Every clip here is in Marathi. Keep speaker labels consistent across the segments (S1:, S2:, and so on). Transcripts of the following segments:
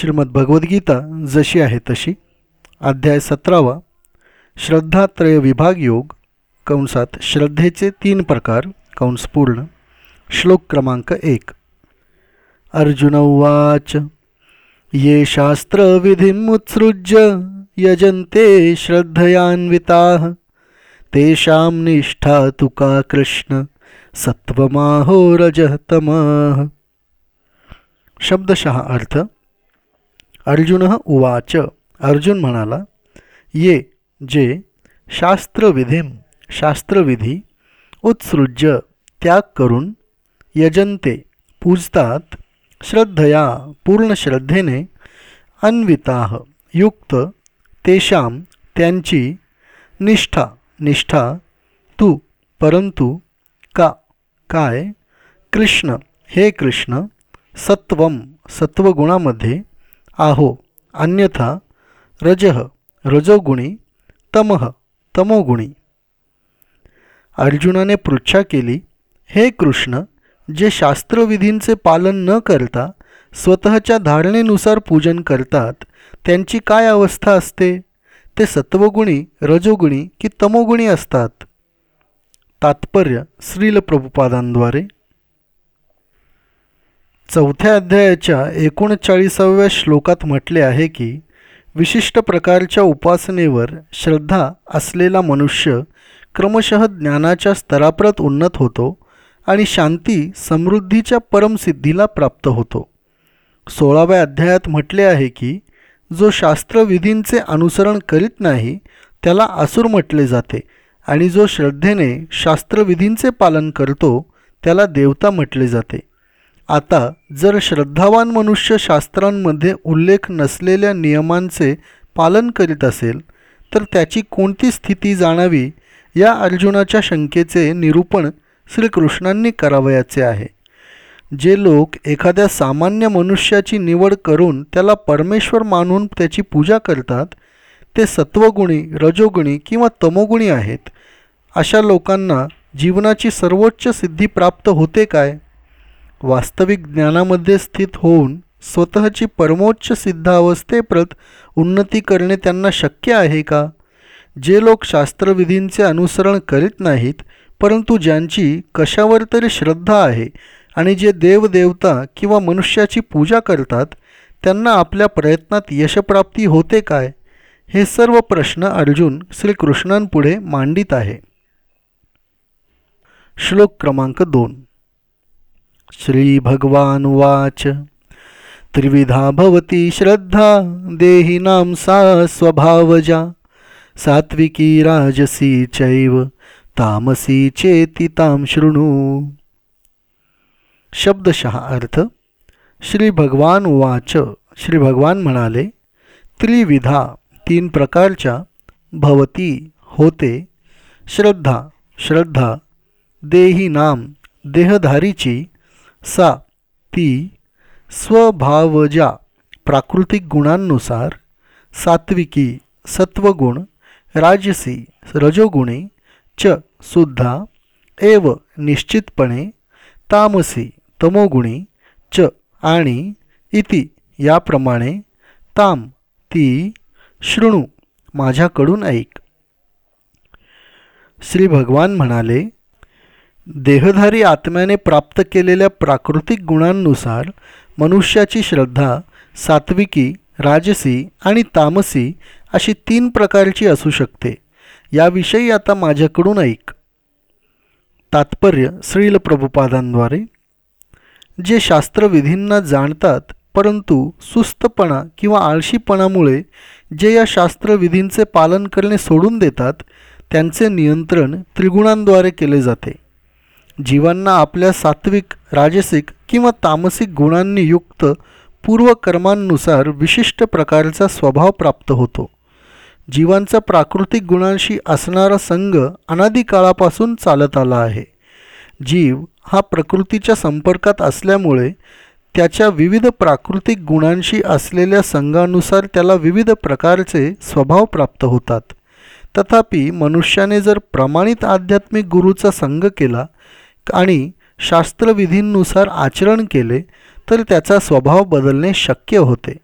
S1: श्रीमद भगवद्गीता जशी आहे तशी. अध्याय सतरावा. श्रद्धात्रय विभाग योग, कंसात श्रद्धेचे तीन प्रकार, कंस पूर्ण. श्लोक क्रमांक एक. अर्जुन उवाच, ये शास्त्रविधिमुत्सृज्य, यजन्ते श्रद्धयान्विताः, तेषां निष्ठा तुका कृष्ण सत्वमाहो रजः तमः. शब्दशः अर्थ अर्जुन उवाच. अर्जुन म्हणाला ये जे शास्त्रविधीम शास्त्रविधी उत्सृज्य त्याग करून यजंते पूजतात श्रद्धया पूर्ण श्रद्धेने अन्विताह युक्त तेषाम त्यांची निष्ठा निष्ठा तू परंतु का काय कृष्ण हे कृष्ण सत्वम सत्वगुणामध्ये आहो अन्यथा रजः रजोगुणी तमः तमोगुणी. अर्जुनाने पृच्छा केली हे कृष्ण जे शास्त्रविधींचे पालन न करता स्वतःच्या धारणेनुसार पूजन करतात त्यांची काय अवस्था असते? ते सत्वगुणी रजोगुणी की तमोगुणी असतात? तात्पर्य श्रील प्रभुपादांद्वारे चौथ्या अध्यायाच्या एकोणचाळीसाव्या श्लोकात म्हटले आहे की विशिष्ट प्रकारच्या उपासनेवर श्रद्धा असलेला मनुष्य क्रमशः ज्ञानाच्या स्तराप्रत उन्नत होतो आणि शांती समृद्धीच्या परमसिद्धीला प्राप्त होतो. सोळाव्या अध्यायात म्हटले आहे की जो शास्त्रविधींचे अनुसरण करीत नाही त्याला असुर म्हटले जाते आणि जो श्रद्धेने शास्त्रविधींचे पालन करतो त्याला देवता म्हटले जाते. आता जर श्रद्धावान मनुष्य शास्त्रांमध्ये उल्लेख नसलेल्या नियमांचे पालन करीत असेल तर त्याची कोणती स्थिती जाणावी या अर्जुनाच्या शंकेचे निरूपण श्रीकृष्णांनी करावयाचे आहे. जे लोक एखाद्या सामान्य मनुष्याची निवड करून त्याला परमेश्वर मानून त्याची पूजा करतात ते सत्वगुणी रजोगुणी किंवा तमोगुणी आहेत अशा लोकांना जीवनाची सर्वोच्च सिद्धी प्राप्त होते काय? वास्तविक ज्ञानामध्ये स्थित होऊन स्वतःची परमोच्च सिद्धावस्थेप्रत उन्नती करणे त्यांना शक्य आहे का? जे लोक शास्त्रविधींचे अनुसरण करीत नाहीत परंतु ज्यांची कशावर तरी श्रद्धा आहे आणि जे देवदेवता किंवा मनुष्याची पूजा करतात त्यांना आपल्या प्रयत्नात यशप्राप्ती होते काय? हे सर्व प्रश्न अर्जुन श्रीकृष्णांपुढे मांडित आहे. श्लोक क्रमांक दोन. श्रीभगवानुवाच। त्रिविधा भवती श्रद्धा देहिनां सा स्वभावजा। सात्विकी राजसी चैव तामसी चेती ताम शृणू। शब्दशः अर्थ श्री भगवान वाच श्री भगवान म्हणाले, त्रिविधा तीन प्रकारच्या भवती होते। श्रद्धा श्रद्धा, देही नाम देहधारीची सा ती स्वभावजा प्राकृतिक गुणांनुसार सात्विकी सत्वगुण राजसी रजोगुणी च सुद्धा एव निश्चितपणे तामसी तमोगुणी च आणि इति याप्रमाणे ताम ती शृणू माझ्याकडून ऐक. श्री भगवान म्हणाले देहधारी आत्म्याने प्राप्त केलेल्या प्राकृतिक गुणांनुसार मनुष्याची श्रद्धा सात्विकी राजसी आणि तामसी अशी तीन प्रकारची असू शकते. याविषयी आता माझ्याकडून ऐक. तात्पर्य श्रील प्रभुपादांद्वारे. जे शास्त्रविधींना जाणतात परंतु सुस्तपणा किंवा आळशीपणामुळे जे या शास्त्रविधींचे पालन करणे सोडून देतात त्यांचे नियंत्रण त्रिगुणांद्वारे केले जाते. जीवांना आपल्या सात्विक राजसिक किंवा तामसिक गुणांनी युक्त पूर्वकर्मांनुसार विशिष्ट प्रकारचा स्वभाव प्राप्त होतो. जीवांचा प्राकृतिक गुणांशी असणारा संघ अनादिकाळापासून चालत आला आहे. जीव हा प्रकृतीच्या संपर्कात असल्यामुळे त्याच्या विविध प्राकृतिक गुणांशी असलेल्या संघानुसार त्याला विविध प्रकारचे स्वभाव प्राप्त होतात. तथापि मनुष्याने जर प्रमाणित आध्यात्मिक गुरूचा संघ केला आणि शास्त्रविधींनुसार आचरण केले तर त्याचा स्वभाव बदलणे शक्य होते.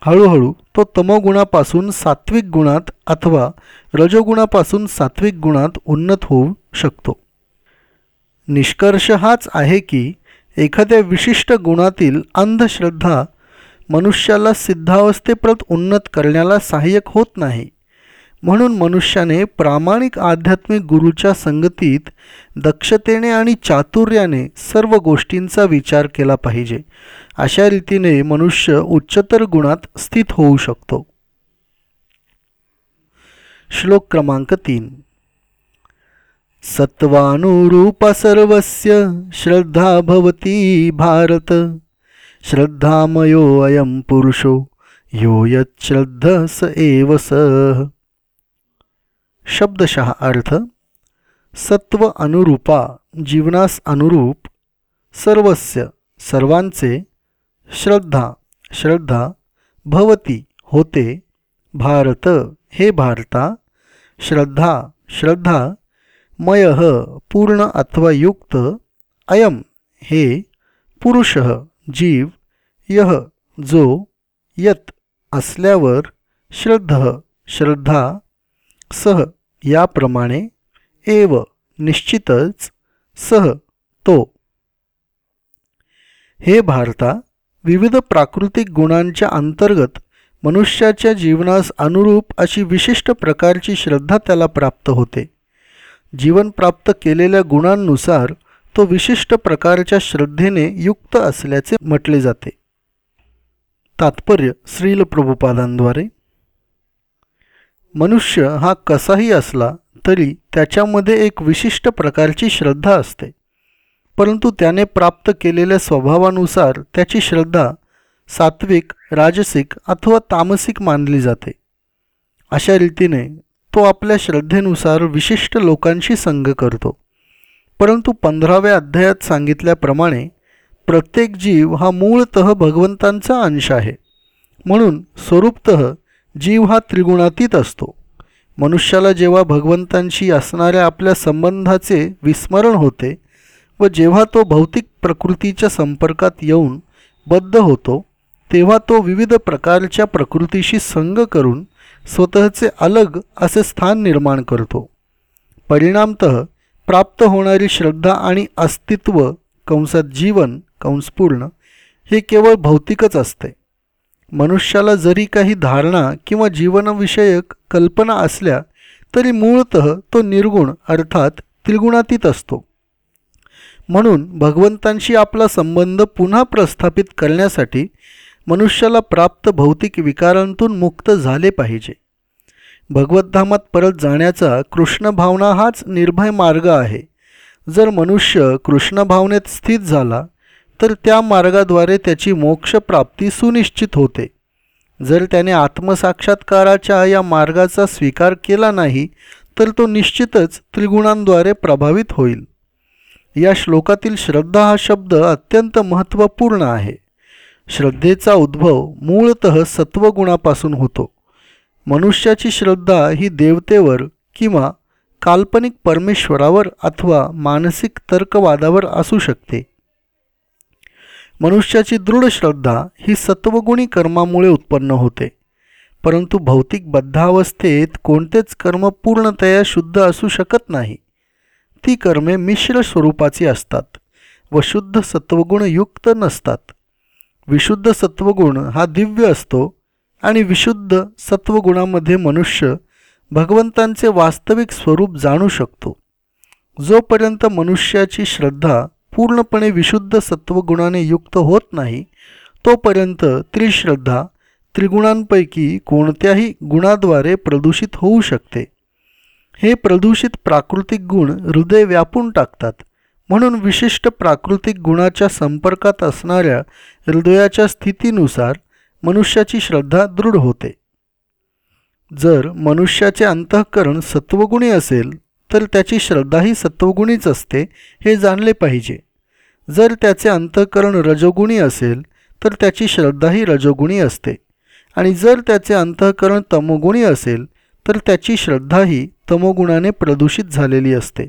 S1: हळूहळू तो तमोगुणापासून सात्विक गुणात अथवा रजोगुणापासून सात्विक गुणात उन्नत होऊ शकतो. निष्कर्ष हाच आहे की एखाद्या विशिष्ट गुणातील अंधश्रद्धा मनुष्याला सिद्धावस्थेप्रत उन्नत करण्याला सहाय्यक होत नाही. म्हणून मनुष्याने प्रामाणिक आध्यात्मिक गुरूच्या संगतीत दक्षतेने आणि चातुर्याने सर्व गोष्टींचा विचार केला पाहिजे. अशा रीतीने मनुष्य उच्चतर गुणात स्थित होऊ शकतो. श्लोक क्रमांक तीन. सत्वानुरूपा सर्वस्य श्रद्धा भवती भारत. श्रद्धामयो अयम पुरुषो यो यच्छ्रद्ध स एव सह शब्दशः अर्थ सत्व अनुरूपा जीवनास अनुरूप सर्वस्य सर्वांचे श्रद्धा श्रद्धा भवती होते भारत हे भारता श्रद्धा श्रद्धा मयः पूर्ण अथवा युक्त अयम हे पुरुष जीव यह जो यत असल्यावर श्रद्ध श्रद्धा सह याप्रमाणे एव निश्चितच सह तो. हे भारता विविध प्राकृतिक गुणांच्या अंतर्गत मनुष्याच्या जीवनास अनुरूप अशी विशिष्ट प्रकारची श्रद्धा त्याला प्राप्त होते. जीवन प्राप्त केलेल्या गुणांनुसार तो विशिष्ट प्रकारच्या श्रद्धेने युक्त असल्याचे म्हटले जाते. तात्पर्य श्रील प्रभुपादांद्वारे. मनुष्य हा कसाही असला तरी त्याच्यामध्ये एक विशिष्ट प्रकारची श्रद्धा असते. परंतु त्याने प्राप्त केलेल्या स्वभावानुसार त्याची श्रद्धा सात्विक राजसिक अथवा तामसिक मानली जाते. अशा रीतीने तो आपल्या श्रद्धेनुसार विशिष्ट लोकांशी संग करतो. परंतु पंधराव्या अध्यायात सांगितल्याप्रमाणे प्रत्येक जीव हा मूळत भगवंतांचा अंश आहे. म्हणून स्वरूपत जीव हा त्रिगुणातीत असतो. मनुष्याला जेव्हा भगवंतांशी असणाऱ्या आपल्या संबंधाचे विस्मरण होते व जेव्हा तो भौतिक प्रकृतीच्या संपर्कात येऊन बद्ध होतो तेव्हा तो विविध प्रकारच्या प्रकृतीशी संग करून स्वतःचे अलग असे स्थान निर्माण करतो. परिणामत प्राप्त होणारी श्रद्धा आणि अस्तित्व कंसात जीवन कंसपूर्ण हे केवळ भौतिकच असते. मनुष्याला जरी काही धारणा किंवा जीवनविषयक कल्पना असल्या तरी मूळत तो निर्गुण अर्थात त्रिगुणातीत असतो. म्हणून भगवंतांशी आपला संबंध पुन्हा प्रस्थापित करण्यासाठी मनुष्याला प्राप्त भौतिक विकारांतून मुक्त झाले पाहिजे. भगवद्धामात परत जाण्याचा कृष्ण भावना हाच निर्भय मार्ग आहे. जर मनुष्य कृष्ण भावनेत स्थित झाला तर त्या मार्गाद्वारे त्याची मोक्षप्राप्ती सुनिश्चित होते. जर त्याने आत्मसाक्षात्काराच्या या मार्गाचा स्वीकार केला नाही तर तो निश्चितच त्रिगुणांद्वारे प्रभावित होईल. या श्लोकातील श्रद्धा हा शब्द अत्यंत महत्त्वपूर्ण आहे. श्रद्धेचा उद्भव मूळत सत्वगुणापासून होतो. मनुष्याची श्रद्धा ही देवतेवर किंवा काल्पनिक परमेश्वरावर अथवा मानसिक तर्कवादावर असू शकते. मनुष्याची दृढ श्रद्धा ही सत्वगुणी कर्मामुळे उत्पन्न होते. परंतु भौतिक बद्धावस्थेत कोणतेच कर्म पूर्णतया शुद्ध असू शकत नाही. ती कर्मे मिश्र स्वरूपाची असतात व शुद्ध सत्वगुणयुक्त नसतात. विशुद्ध सत्वगुण हा दिव्य असतो आणि विशुद्ध सत्वगुणामध्ये मनुष्य भगवंतांचे वास्तविक स्वरूप जाणू शकतो. जोपर्यंत मनुष्याची श्रद्धा पूर्णपणे विशुद्ध सत्वगुणाने युक्त होत नाही तोपर्यंत त्रिश्रद्धा त्रिगुणांपैकी कोणत्याही गुणाद्वारे प्रदूषित होऊ शकते. हे प्रदूषित प्राकृतिक गुण हृदय व्यापून टाकतात म्हणून विशिष्ट प्राकृतिक गुणाच्या संपर्कात असणाऱ्या हृदयाच्या स्थितीनुसार मनुष्याची श्रद्धा दृढ होते. जर मनुष्याचे अंतःकरण सत्वगुणी असेल तर त्याची श्रद्धाही सत्वगुणीच असते हे जाणले पाहिजे. जर त्याचे अंतःकरण रजोगुणी असेल तर त्याची श्रद्धाही रजोगुणी असते. आणि जर त्याचे अंतःकरण तमोगुणी असेल तर त्याची श्रद्धाही तमोगुणाने प्रदूषित झालेली असते.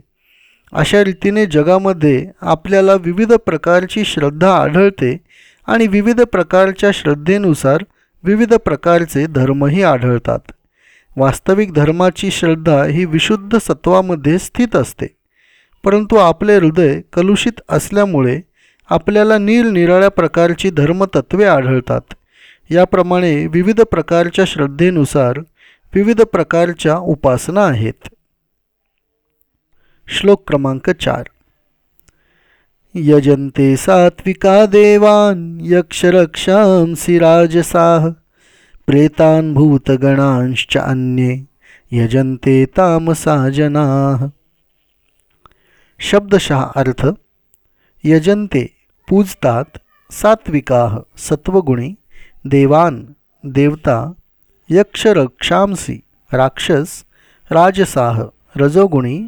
S1: अशा रीतीने जगामध्ये आपल्याला विविध प्रकारची श्रद्धा आढळते आणि विविध प्रकारच्या श्रद्धेनुसार विविध प्रकारचे धर्मही आढळतात. वास्तविक धर्माची श्रद्धा ही विशुद्ध सत्वामध्ये स्थित असते. परंतु आपले हृदय कलुषित असल्यामुळे आपल्याला निरनिराळ्या प्रकारची धर्मतत्वे आढळतात. याप्रमाणे विविध प्रकारच्या श्रद्धेनुसार विविध प्रकारच्या उपासना आहेत. श्लोक क्रमांक चार. यजन्ते सात्विका देवान यक्षरक्षांसि राजसाः प्रेतान् भूतगणांश्च अन्ये यजन्ते तामसा जनाः। शब्दशः अर्थ, यजन्ते पूजतात सात्विकाः सत्वगुणी देवान देवता, यक्षरक्षांसी राक्षस राजसाह रजोगुणी,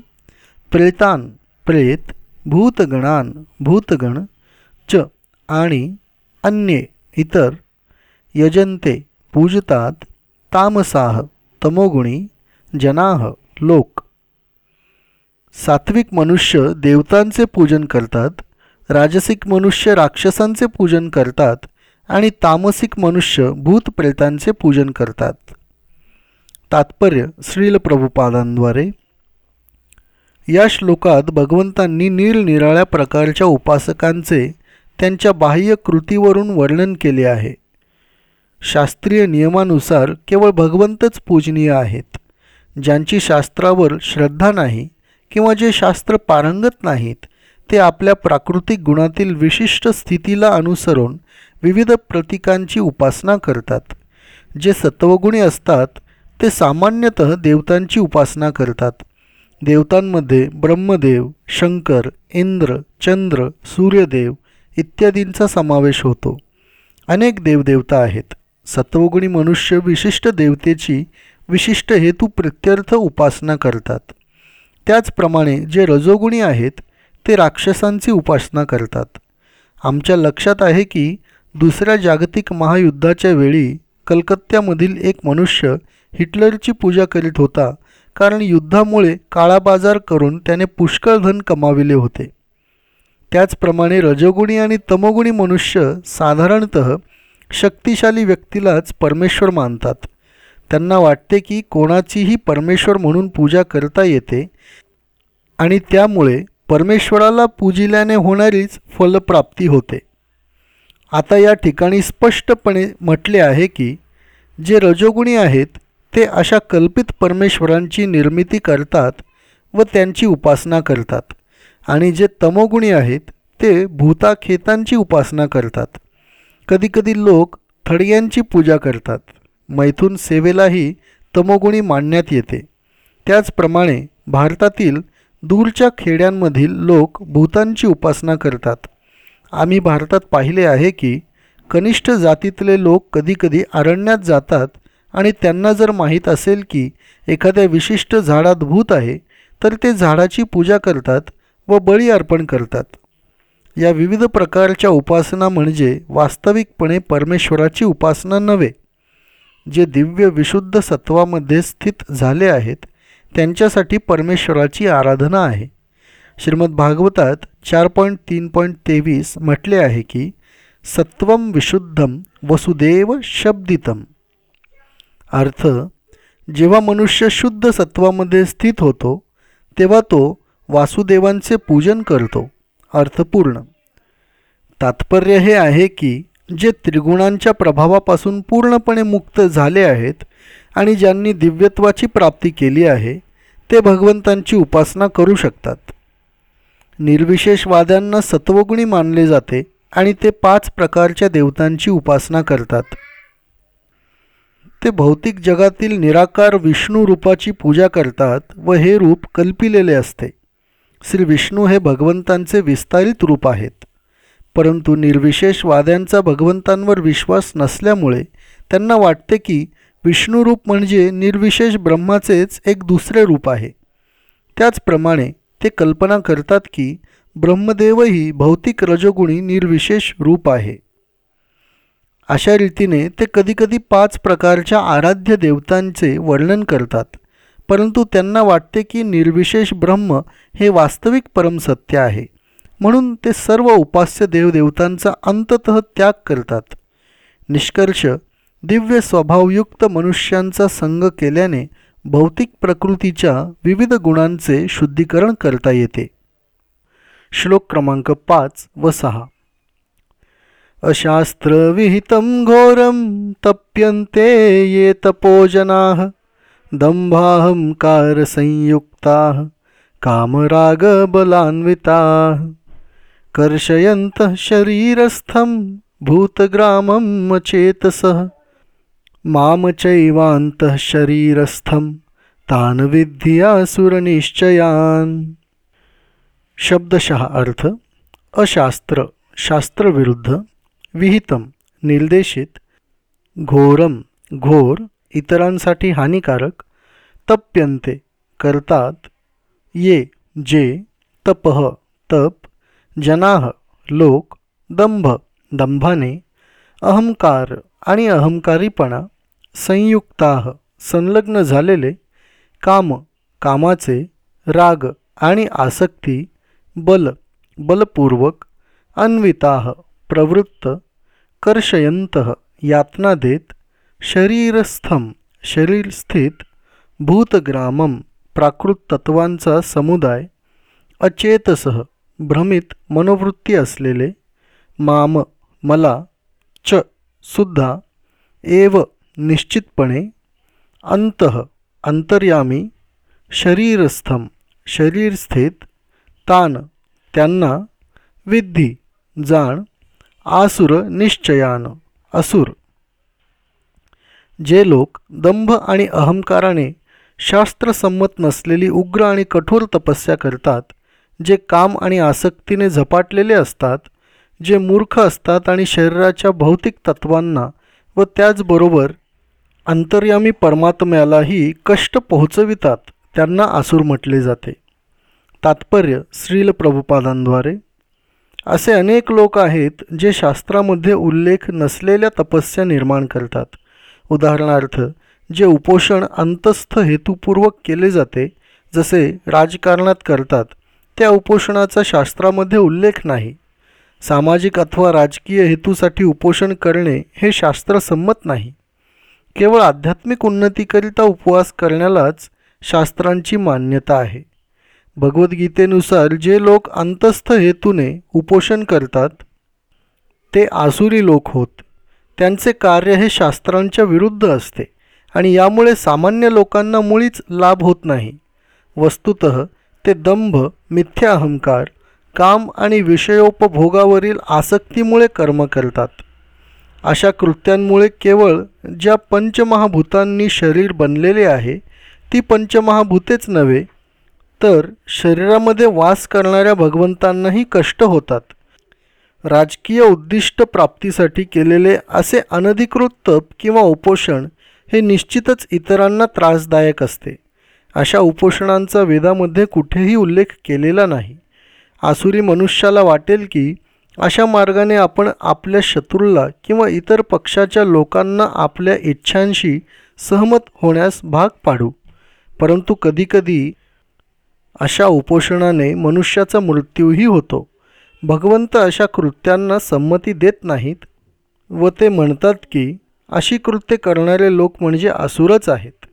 S1: प्रेतान प्रेत, भूतगणान भूतगण, च आणि अन्ये इतर यजंते पूजतात तामसाह तमोगुणी जनाह लोक। सात्विक मनुष्य देवतांचे पूजन करतात राजसिक मनुष्य राक्षसांचे पूजन करतात आणि तामसिक मनुष्य भूतप्रेतांचे पूजन करतात. तात्पर्य श्रील प्रभुपादांद्वारे. या श्लोकात भगवंतांनी निरनिराळ्या प्रकारच्या उपासकांचे त्यांच्या बाह्य कृतीवरून वर्णन केले आहे. शास्त्रीय नियमानुसार केवळ भगवंतच पूजनीय आहेत ज्यांची शास्त्रावर श्रद्धा नाही किंवा जे शास्त्र पारंगत नाहीत ते आपल्या प्राकृतिक गुणातील विशिष्ट स्थितीला अनुसरून विविध प्रतीकांची उपासना करतात. जे सत्वगुणी असतात ते सामान्यतः देवतांची उपासना करतात. देवतांमध्ये ब्रह्मदेव शंकर इंद्र चंद्र सूर्यदेव इत्यादींचा समावेश होतो. अनेक देवदेवता आहेत. सत्वगुणी मनुष्य विशिष्ट देवतेची विशिष्ट हेतू प्रत्यर्थ उपासना करतात. त्याचप्रमाणे जे रजोगुणी आहेत ते राक्षसांची उपासना करतात. आमच्या लक्षात आहे की दुसऱ्या जागतिक महायुद्धाच्या वेळी कलकत्त्यामधील एक मनुष्य हिटलरची पूजा करीत होता कारण युद्धामुळे काळाबाजार करून त्याने पुष्कळ धन कमाविले होते. त्याचप्रमाणे रजोगुणी आणि तमोगुणी मनुष्य साधारणत शक्तिशाली व्यक्तीलाच परमेश्वर मानतात. त्यांना वाटते की कोणाचीही परमेश्वर म्हणून पूजा करता येते आणि त्यामुळे परमेश्वराला पूजिल्याने होणारीच फलप्राप्ती होते. आता या ठिकाणी स्पष्टपणे म्हटले आहे की जे रजोगुणी आहेत ते अशा कल्पित परमेश्वरांची निर्मिती करतात व त्यांची उपासना करतात. आणि जे तमोगुणी आहेत ते भूताखेतांची उपासना करतात. कधीकधी लोक थडग्यांची पूजा करतात. मैथून सेवेलाही तमोगुणी मानण्यात येते. त्याचप्रमाणे भारतातील दूरच्या खेड्यांमधील लोक भूतांची उपासना करतात. आम्ही भारतात पाहिले आहे की कनिष्ठ जातीतले लोक कधीकधी अरण्यात जातात आणि त्यांना जर माहीत असेल की एखाद्या विशिष्ट झाडात भूत आहे तर ते झाडाची पूजा करतात व बळी अर्पण करतात. या विविध प्रकारच्या उपासना म्हणजे वास्तविकपणे परमेश्वराची उपासना नव्हे. जे दिव्य विशुद्ध सत्वामध्ये स्थित झाले आहेत त्यांच्यासाठी परमेश्वराची आराधना आहे. श्रीमद भागवतात चार पॉईंट तीन पॉईंट तेवीस म्हटले आहे की सत्वम विशुद्धम वसुदेव शब्दितम. अर्थ जेव्हा मनुष्य शुद्ध सत्वामध्ये स्थित होतो तेव्हा तो वासुदेवांचे पूजन करतो. अर्थपूर्ण तात्पर्य हे आहे की जे त्रिगुणांच्या प्रभावापासून पूर्णपणे मुक्त झाले आहेत आणि ज्यांनी दिव्यत्वाची प्राप्ती केली आहे ते भगवंतांची उपासना करू शकतात. निर्विशेषवाद्यांना सत्वगुणी मानले जाते आणि ते पाच प्रकारच्या देवतांची उपासना करतात. ते भौतिक जगातील निराकार विष्णू रूपाची पूजा करतात व हे रूप कल्पिलेले असते. श्री विष्णू हे भगवंतांचे विस्तारित रूप आहेत. परंतु निर्विशेषवाद्यांचा भगवंतांवर विश्वास नसल्यामुळे त्यांना वाटते की विष्णुरूप म्हणजे निर्विशेष ब्रह्माचेच एक दुसरे रूप आहे. त्याचप्रमाणे ते कल्पना करतात की ब्रह्मदेवही भौतिक रजोगुणी निर्विशेष रूप आहे. अशा रीतीने ते कधीकधी पाच प्रकारच्या आराध्य देवतांचे वर्णन करतात परंतु त्यांना वाटते की निर्विशेष ब्रह्म हे वास्तविक परमसत्य आहे. म्हणून ते सर्व उपास्य देवदेवतांचा अंततः त्याग करतात. निष्कर्ष दिव्य स्वभावयुक्त मनुष्यांचा संग केल्याने भौतिक प्रकृतीच्या विविध गुणांचे शुद्धीकरण करता येते. श्लोक क्रमांक पाच व सहा. अशास्त्रविहितं घोरं तप्यन्ते ये तपोजनाः दम्भाहंकारसंयुक्ताः कामरागबलान्विताः कर्षयन्तः शरीरस्थं भूतग्रामं चेतसः माम चैवान्तः शरीरस्थं तान विद्यासुरनिश्चयान शब्दशः अर्थ अशास्त्र शास्त्रविरुद्ध विहितम निर्देशित घोरम घोर इतरांसाठी हानिकारक तप्यंते करतात ये जे तपह तप जनाह लोक दंभ दंभाने अहंकार आणि अहंकारीपणा संयुक्ताह संलग्न झालेले काम कामाचे राग आणि आसक्ती बल बलपूर्वक अन्विताह प्रवृत्त कर्षयंत यातना देत शरीरस्थम शरीरस्थित भूतग्रामम प्राकृत तत्वांचा समुदाय अचेतसह भ्रमित मनोवृत्ती असलेले माम मला च सुद्धा एव निश्चितपणे अंतः अंतर्यामी शरीरस्थम शरीरस्थित तान त्यांना विद्धी जाण आसुर निश्चयान असुर. जे लोक दंभ आणि अहंकाराने शास्त्रसंमत नसलेली उग्र आणि कठोर तपस्या करतात जे काम आणि आसक्तीने झपाटलेले असतात जे मूर्ख असतात आणि शरीराच्या भौतिक तत्वांना व त्याचबरोबर अंतर्यामी परमात्म्यालाही कष्ट पोहोचवितात त्यांना आसूर म्हटले जाते. तात्पर्य श्रील प्रभुपादांद्वारे. असे अनेक लोक आहेत जे शास्त्रामध्ये उल्लेख नसलेल्या तपस्या निर्माण करतात. उदाहरणार्थ जे उपोषण अंतस्थ हेतुपूर्वक केले जाते जसे राजकारणात करतात त्या उपोषणाचा शास्त्रामध्ये उल्लेख नाही. सामाजिक अथवा राजकीय हेतूसाठी उपोषण करणे हे शास्त्रसंमत नाही. केवळ आध्यात्मिक उन्नतीकरिता उपवास करण्यालाच शास्त्रांची मान्यता आहे. भगवद्गीतेनुसार जे लोक अंतस्थ हेतूने उपोषण करतात ते आसुरी लोक होत. त्यांचे कार्य हे शास्त्रांच्या विरुद्ध असते आणि यामुळे सामान्य लोकांना मुळीच लाभ होत नाही. वस्तुत ते दंभ मिथ्या अहंकार काम आणि विषयोपभोगावरील आसक्तीमुळे कर्म करतात. अशा कृत्यांमुळे केवळ ज्या पंचमहाभूतांनी शरीर बनलेले आहे ती पंचमहाभूतेच नव्हे तर शरीरामध्ये वास करणाऱ्या भगवंतांनाही कष्ट होतात. राजकीय उद्दिष्ट प्राप्तीसाठी केलेले असे अनधिकृत तप किंवा उपोषण हे निश्चितच इतरांना त्रासदायक असते. अशा उपोषणांचा वेदामध्ये कुठेही उल्लेख केलेला नाही. आसुरी मनुष्याला वाटेल की अशा मार्गाने आपण आपल्या शत्रूला किंवा इतर पक्षाच्या लोकांना आपल्या इच्छांशी सहमत होण्यास भाग पाडू. परंतु कधीकधी अशा उपोषणाने मनुष्याचा मृत्यूही होतो. भगवंत अशा कृत्यांना संमती देत नाहीत व ते म्हणतात की अशी कृत्ये करणारे लोक म्हणजे असुरच आहेत.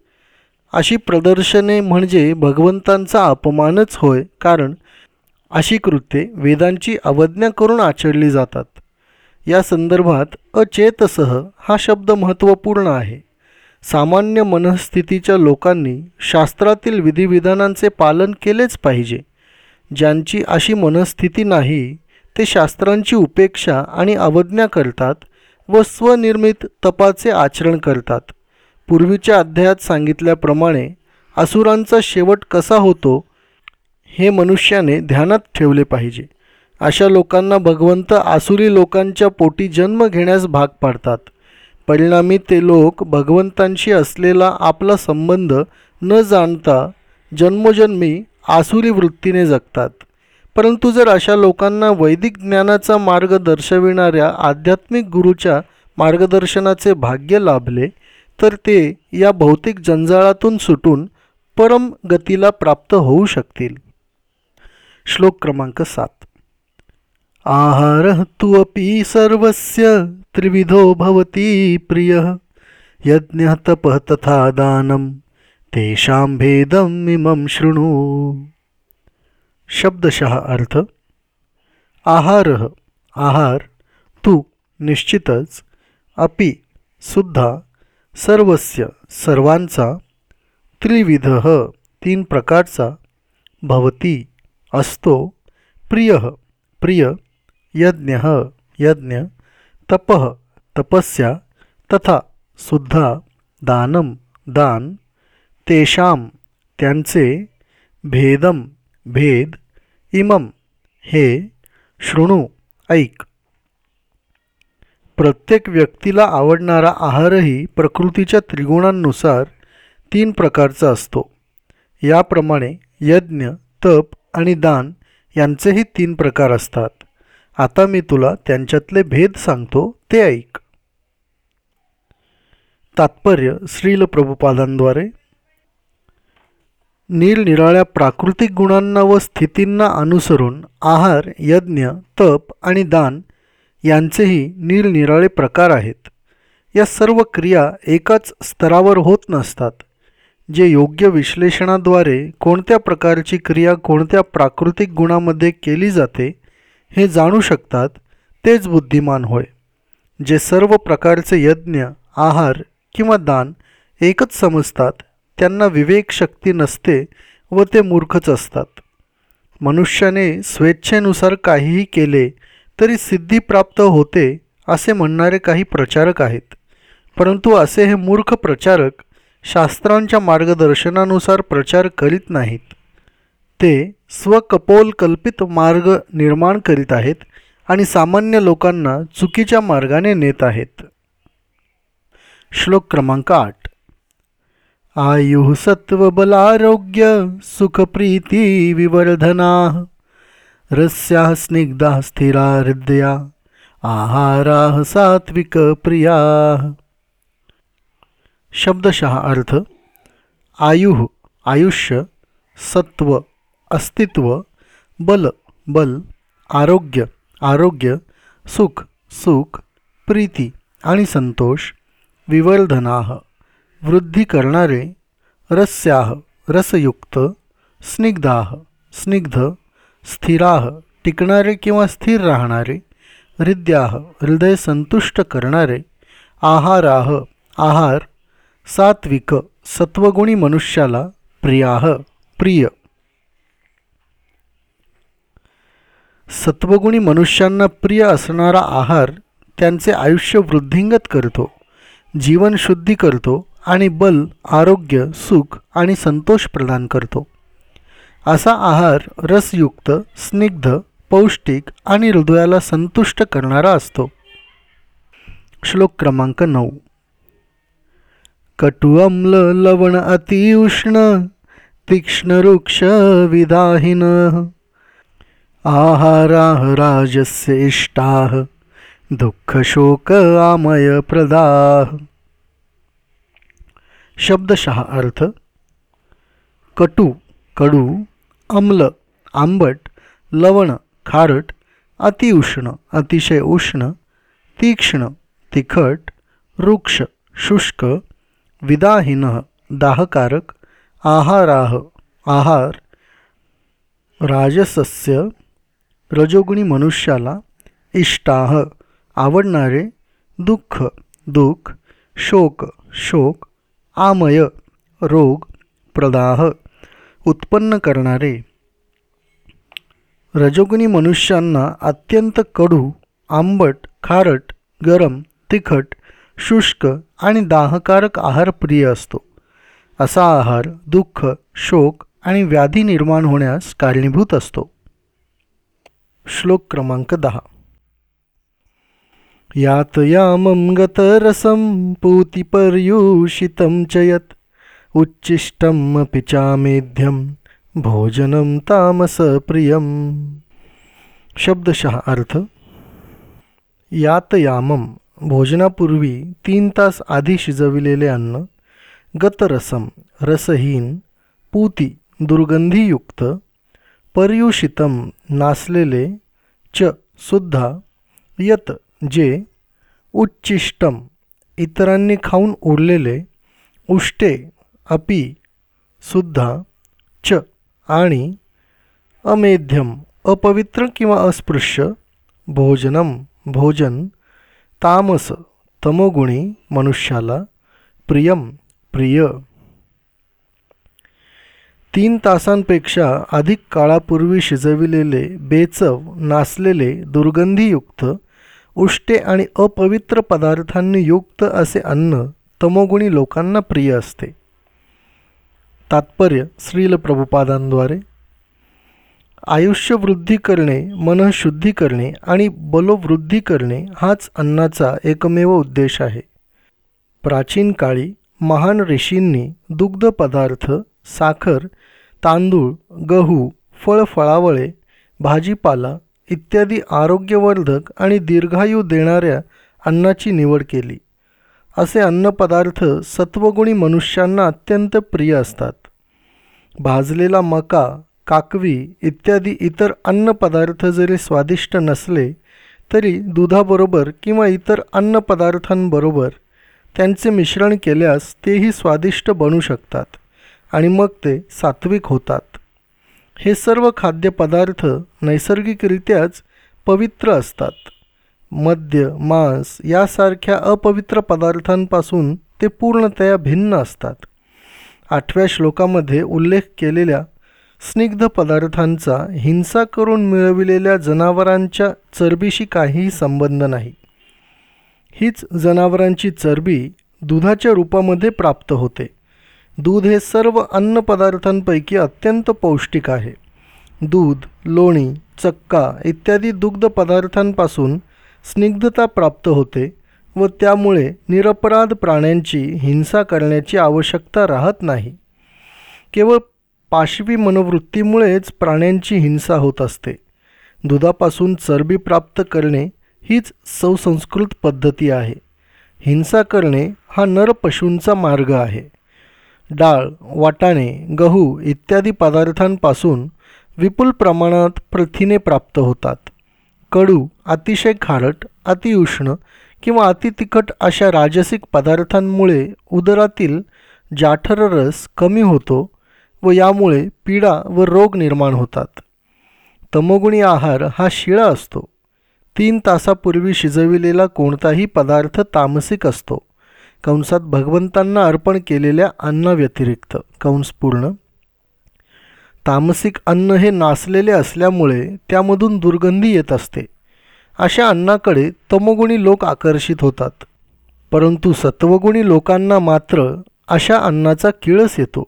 S1: अशी प्रदर्शने म्हणजे भगवंतांचा अपमानच होय कारण अशी कृत्ये वेदांची अवज्ञा करून आचरली जातात. या संदर्भात अचेतसह हा शब्द महत्त्वपूर्ण आहे. सामान्य मनस्थितीच्या लोकांनी शास्त्रातील विधिविधानांचे पालन केलेच पाहिजे. ज्यांची अशी मनस्थिती नाही ते शास्त्रांची उपेक्षा आणि अवज्ञा करतात व स्वनिर्मित तपाचे आचरण करतात. पूर्वीच्या अध्यायात सांगितल्याप्रमाणे असुरांचा शेवट कसा होतो हे मनुष्याने ध्यानात ठेवले पाहिजे. अशा लोकांना भगवंत आसुरी लोकांच्या पोटी जन्म घेण्यास भाग पाडतात. परिणामी ते लोक भगवंतांशी असलेला आपला संबंध न जाणता जन्मोजन्मी आसुरी वृत्तीने जगतात. परंतु जर अशा लोकांना वैदिक ज्ञानाचा मार्ग दर्शविणाऱ्या आध्यात्मिक गुरूच्या मार्गदर्शनाचे भाग्य लाभले तर ते या भौतिक जंजाळातून सुटून परम गतीला प्राप्त होऊ शकतील. श्लोक क्रमांक सात. आहार तु अपि सर्वस्य त्रिविधो भवती प्रिय यज्ञ तपः तथा दानं तेषां भेदम् इमं शृणु। शब्दशः अर्थ आहार आहार तू निश्चितच अपि सुद्धा सर्वस्य सर्वांचा त्रिविध तीन प्रकारचा भवती असतो प्रिय प्रिय यज्ञ यज्ञ तप तपस्या तथा सुद्धा दानम दान तेषाम त्यांचे भेदम भेद इमम हे शृणू ऐक। प्रत्येक व्यक्तीला आवडणारा आहारही प्रकृतीच्या त्रिगुणांनुसार तीन प्रकारचा असतो. याप्रमाणे यज्ञ तप आणि दान यांचेही तीन प्रकार असतात. आता मी तुला त्यांच्यातले भेद सांगतो ते ऐक. तात्पर्य श्रील प्रभुपादांद्वारे. निरनिराळ्या प्राकृतिक गुणांना व स्थितींना अनुसरून आहार यज्ञ तप आणि दान यांचेही निरनिराळे प्रकार आहेत. या सर्व क्रिया एकाच स्तरावर होत नसतात जे योग्य विश्लेषणाद्वारे कोणत्या प्रकारची क्रिया कोणत्या प्राकृतिक गुणामध्ये केली जाते हे जाणू शकतात तेच बुद्धिमान होय. जे सर्व प्रकारचे यज्ञ आहार किंवा दान एकच समजतात त्यांना विवेकशक्ती नसते व ते मूर्खच असतात. मनुष्याने स्वेच्छेनुसार काहीही केले तरी सिद्धी प्राप्त होते असे म्हणणारे काही प्रचारक आहेत. परंतु असे हे मूर्ख प्रचारक शास्त्रांच्या मार्गदर्शनानुसार प्रचार करीत नाहीत. ते स्वकपोल कल्पित मार्ग निर्माण करीत आहेत आणि सामान्य लोकांना चुकीच्या मार्गाने नेत आहेत. श्लोक क्रमांक आठ. आयु सत्वबलारोग्य सुखप्रीती विवर्धना। रस्या स्निग्धा स्थिरा हृदया आहारा सात्विक प्रिया। शब्दशः अर्थ आयु आयुष्य सत्व अस्तित्व बल बल आरोग्य आरोग्य सुख सुख प्रीती आणि संतोष विवर्धनाः वृद्धी करणारे रस्याह रसयुक्त स्निग्धाः स्निग्ध स्थिराह टिकणारे किंवा स्थिर राहणारे हृद्याह हृदय संतुष्ट करणारे आहाराह आहार सात्विक सत्वगुणी मनुष्याला प्रियाह प्रिय. सत्वगुणी मनुष्यांना प्रिय असणारा आहार त्यांचे आयुष्य वृद्धिंगत करतो जीवन शुद्धी करतो आणि बल आरोग्य सुख आणि संतोष प्रदान करतो. असा आहार रसयुक्त स्निग्ध पौष्टिक आणि हृदयाला संतुष्ट करणारा असतो. श्लोक क्रमांक नऊ. कटु अम्ल लवण अतिउष्ण तीक्ष्णवृक्ष विदाहिन. आहाराः राजस्य इष्टाः दुःखशोक आमयप्रदाः शब्दशः अर्थ कटू कडू अम्ल आंबट लवण खारट अतिउष्ण अतिशय उष्ण तीक्ष्ण तिखट वृक्ष शुष्क विदाहीन दाहकारक आहाराह आहार राजसस्य रजोगुणी मनुष्याला इष्टाह आवडणारे दुःख दुःख शोक शोक आमय रोग प्रदाह. उत्पन्न करणारे. रजोगुणी मनुष्यांना अत्यंत कडू आंबट खारट गरम तिखट शुष्क आणि दाहकारक आहार प्रिय असतो. असा आहार दुःख शोक आणि व्याधी निर्माण होण्यास कारणीभूत असतो. श्लोक क्रमांक दहा. यात यामं गतरसं पूतिपर्यूषितं च यत् उच्चिष्टम् अपि चामेध्यं भोजनं तामसप्रियं शब्दशः अर्थ यातयामम भोजनापूर्वी तीन तास आधी शिजविलेले अन्न गतरसम रसहीन पूती दुर्गंधीयुक्त पर्युषितम नासलेले च सुद्धा यत जे उच्चिष्टम इतरांनी खाऊन उरलेले उष्टे अपि सुद्धा च आणि अमेध्यम अपवित्र किंवा अस्पृश्य भोजनम भोजन तामस तमोगुणी मनुष्याला प्रियम प्रिय. तीन तासांपेक्षा अधिक काळापूर्वी शिजविलेले बेचव नासलेले दुर्गंधीयुक्त उष्टे आणि अपवित्र पदार्थांनी युक्त असे अन्न तमोगुणी लोकांना प्रिय असते. तात्पर्य श्रील प्रभुपादांद्वारे. आयुष्य वृद्धी करणे मन शुद्धी करणे आणि बलोवृद्धी करणे हाच अन्नाचा एकमेव उद्देश आहे. प्राचीन काळी महान ऋषींनी दुग्ध पदार्थ साखर तांदूळ गहू फळफळावळे भाजीपाला इत्यादी आरोग्यवर्धक आणि दीर्घायू देणाऱ्या अन्नाची निवड केली. असे अन्नपदार्थ सत्वगुणी मनुष्यांना अत्यंत प्रिय असतात. भाजलेला मका काकवी इत्यादी इतर अन्नपदार्थ जरी स्वादिष्ट नसले तरी दुधाबरोबर किंवा इतर अन्नपदार्थांबरोबर त्यांचे मिश्रण केल्यास तेही स्वादिष्ट बनू शकतात आणि मग ते सात्विक होतात. हे सर्व खाद्यपदार्थ नैसर्गिकरित्याच पवित्र असतात. मद्य मांस यासारख्या अपवित्र पदार्थांपासून ते पूर्णतया भिन्न असतात. आठव्या श्लोकामध्ये उल्लेख केलेल्या स्निग्ध पदार्थांचा हिंसा करून मिळविलेल्या जनावरांच्या चरबीशी काहीही संबंध नाही. हीच जनावरांची चरबी दुधाच्या रूपामध्ये प्राप्त होते. दूध हे सर्व अन्नपदार्थांपैकी अत्यंत पौष्टिक आहे. दूध लोणी चक्का इत्यादी दुग्ध पदार्थांपासून स्निग्धता प्राप्त होते व त्यामुळे निरपराध प्राण्यांची हिंसा करण्याची आवश्यकता राहत नाही. केवळ पाशवी मनोवृत्तीमुळेच प्राण्यांची हिंसा होत असते. दुधापासून चरबी प्राप्त करणे हीच सौसंस्कृत पद्धती आहे. हिंसा करणे हा नर पशूंचा मार्ग आहे. डाळ वाटाणे गहू इत्यादी पदार्थांपासून विपुल प्रमाणात प्रथिने प्राप्त होतात. कडू अतिशय खारट अतिउष्ण किंवा अतितिखट अशा राजसिक पदार्थांमुळे उदरातील जाठर रस कमी होतो व यामुळे पीडा व रोग निर्माण होतात. तमोगुणी आहार हा शिळा असतो. तीन तासापूर्वी शिजविलेला कोणताही पदार्थ तामसिक असतो. कंसात भगवंतांना अर्पण केलेल्या अन्नाव्यतिरिक्त. कंस पूर्ण तामसिक अन्न हे नासलेले असल्यामुळे त्यामधून दुर्गंधी येत असते. अशा अन्नाकडे तमोगुणी लोक आकर्षित होतात. परंतु सत्वगुणी लोकांना मात्र अशा अन्नाचा किळस येतो.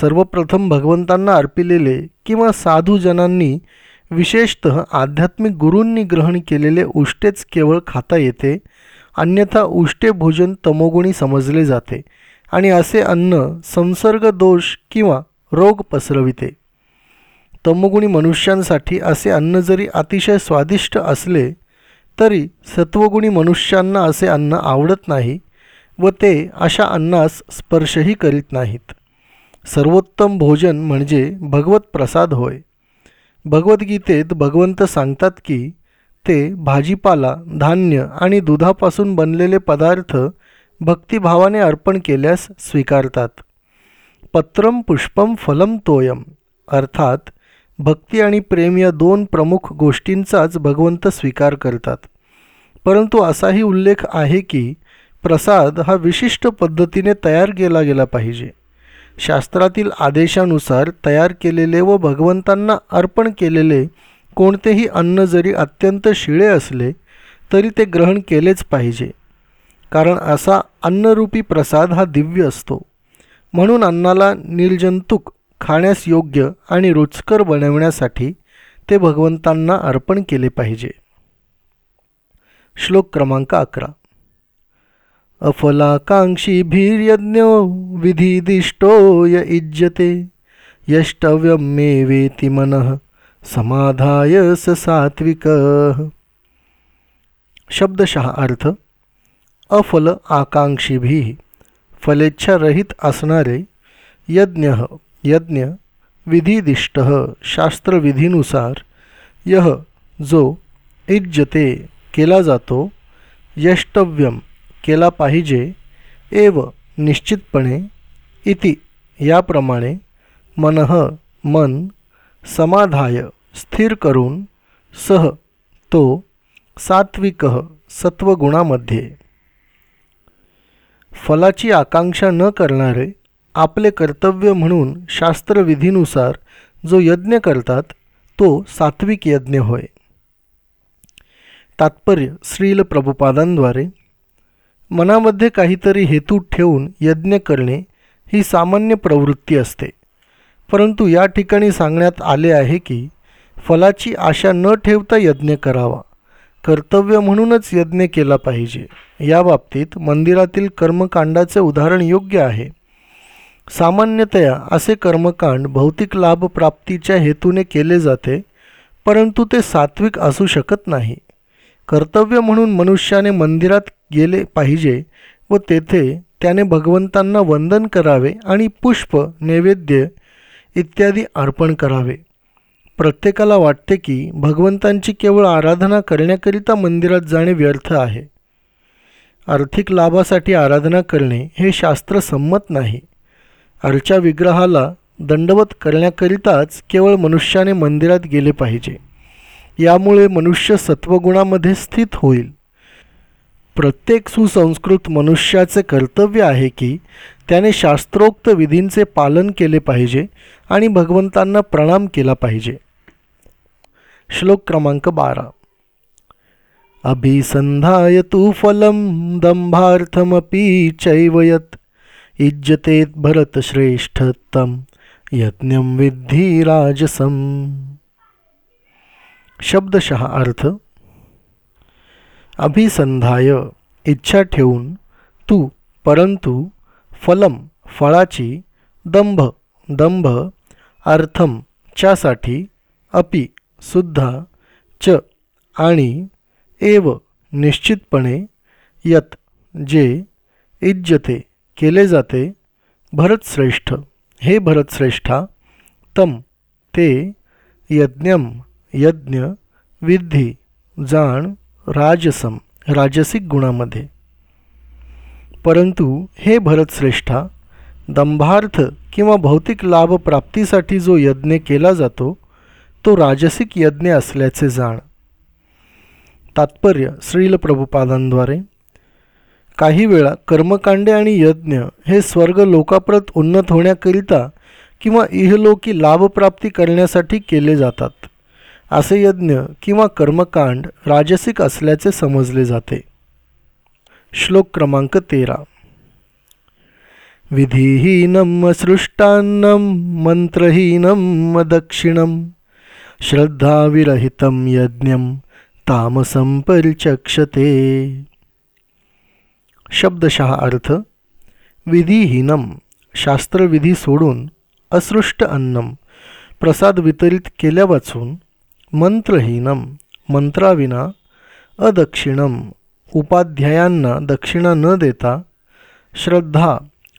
S1: सर्वप्रथम भगवंतांना अर्पिलेले किंवा साधूजनांनी विशेषत आध्यात्मिक गुरूंनी ग्रहण केलेले उष्टेच केवळ खाता येते अन्यथा उष्टे भोजन तमोगुणी समजले जाते आणि असे अन्न संसर्ग दोष किंवा रोग पसरविते. तमोगुणी मनुष्यांसाठी असे अन्न जरी अतिशय स्वादिष्ट असले तरी सत्वगुणी मनुष्यांना असे अन्न आवडत नाही व ते अशा अन्नास स्पर्शही करीत नाहीत. सर्वोत्तम भोजन म्हणजे भगवत प्रसाद होय. भगवद्गीतेत भगवंत सांगतात की ते भाजीपाला धान्य आणि दुधापासून बनलेले पदार्थ भक्तिभावाने अर्पण केल्यास स्वीकारतात. पत्रम पुष्पम फलम तोयम अर्थात भक्ती आणि प्रेम या दोन प्रमुख गोष्टींचाच भगवंत स्वीकार करतात. परंतु असाही उल्लेख आहे की प्रसाद हा विशिष्ट पद्धतीने तयार केला गेला पाहिजे. शास्त्रातील आदेशानुसार तयार केलेले व भगवंतांना अर्पण केलेले कोणतेही अन्न जरी अत्यंत शिळे असले तरी ते ग्रहण केलेच पाहिजे. कारण असा अन्नरूपी प्रसाद हा दिव्य असतो. म्हणून अन्नाला निर्जंतुक खाण्यास योग्य आणि रुचकर बनवण्यासाठी ते भगवंतांना अर्पण केले पाहिजे. श्लोक क्रमांक अकरा. अफलाकाङ्क्षिभिर्यज्ञो विधिदिष्टो य इज्यते यष्टव्यं मे वेति मनः समाधाय स सात्विक। शब्दशः अर्थ अफल आकांक्षीभी फलेच्छारहित असणारे यज्ञ यज्ञ विधिदिष्ट शास्त्रविधीनुसार यह जो इज्जते केला जातो यष्टव्यम केला पाहिजे एव निश्चितपणे इति याप्रमाणे मनः मन समाधाय स्थिर करून सह तो सात्विक सत्वगुणामध्ये. फलाची आकांक्षा न करणारे आपले कर्तव्य म्हणून शास्त्रविधीनुसार जो यज्ञ करतात तो सात्विक यज्ञ होय. तात्पर्य श्रील प्रभुपादांद्वारे मनामध्ये काहीतरी हेतू ठेवून यज्ञ करणे ही सामान्य प्रवृत्ती असते. परंतु या ठिकाणी सांगण्यात आले आहे की फलाची आशा न ठेवता यज्ञ करावा. कर्तव्य म्हणूनच यज्ञ केला पाहिजे. या बाबतीत मंदिरातील कर्मकांडाचे उदाहरण योग्य आहे. सामान्यतया असे कर्मकांड भौतिक लाभ प्राप्तीच्या हेतूने केले जाते परंतु ते सात्विक असू शकत नाही. कर्तव्य म्हणून मनुष्याने मंदिरात गेले पाहिजे व तेथे त्याने भगवंतांना वंदन करावे आणि पुष्प नैवेद्य इत्यादी अर्पण करावे. प्रत्येकाला वाटते की भगवंतांची केवळ आराधना करण्याकरिता मंदिरात जाणे व्यर्थ आहे. आर्थिक लाभासाठी आराधना करणे हे शास्त्र संमत नाही. अर्चा विग्रहाला दंडवत करण्याकरिताच केवळ मनुष्याने मंदिरात गेले पाहिजे. यामुळे मनुष्य सत्वगुणामध्ये स्थित होईल. प्रत्येक सुसंस्कृत मनुष्याचे कर्तव्य आहे की त्याने शास्त्रोक्त विधींचे पालन केले पाहिजे आणि भगवंतांना प्रणाम केला पाहिजे. श्लोक क्रमांक बारा. अभिसंधाय तू फलम दंभार्थमपी चैवयत इज्जतेत भरतश्रेष्ठतम यज्ञम विद्धी राजसम शब्दशः अर्थ अभिसंधाय इच्छा ठेवून तू परंतु फलम फळाची दंभ दंभ अर्थम च्यासाठी अपि सुद्धा च आणि एव निश्चितपणे यत जे इज्जते केले जाते भरतश्रेष्ठ. हे भरतश्रेष्ठा तम ते यज्ञम यज्ञ विद्धी जाण राजसम राजसिक गुणामध्ये. परंतु हे भरतश्रेष्ठा दंभार्थ किंवा भौतिक लाभ प्राप्तीसाठी जो यज्ञ केला जातो तो राजसिक यज्ञ असल्याचे जाण. तात्पर्य श्रील प्रभुपादांद्वारे. काही वेळा कर्मकांडे आणि यज्ञ हे स्वर्ग लोकाप्रत उन्नत होण्याकरिता किंवा इहलोकी लाभप्राप्ती करण्यासाठी केले जातात. असे यज्ञ किंवा कर्मकांड राजसिक असल्याचे समजले जाते. श्लोक क्रमांक तेरा. विधिहीनम सृष्टान्नम मंत्रहीनम दक्षिणम श्रद्धाविरहितं यज्ञं तामसं परिचक्षते. शब्दशः अर्थ विधीहीनम शास्त्रविधी सोडून असृष्ट अन्नम प्रसाद वितरित केल्या वाचून मंत्रहीनम मंत्राविना अदक्षिणम उपाध्यायांना दक्षिणा न देता श्रद्धा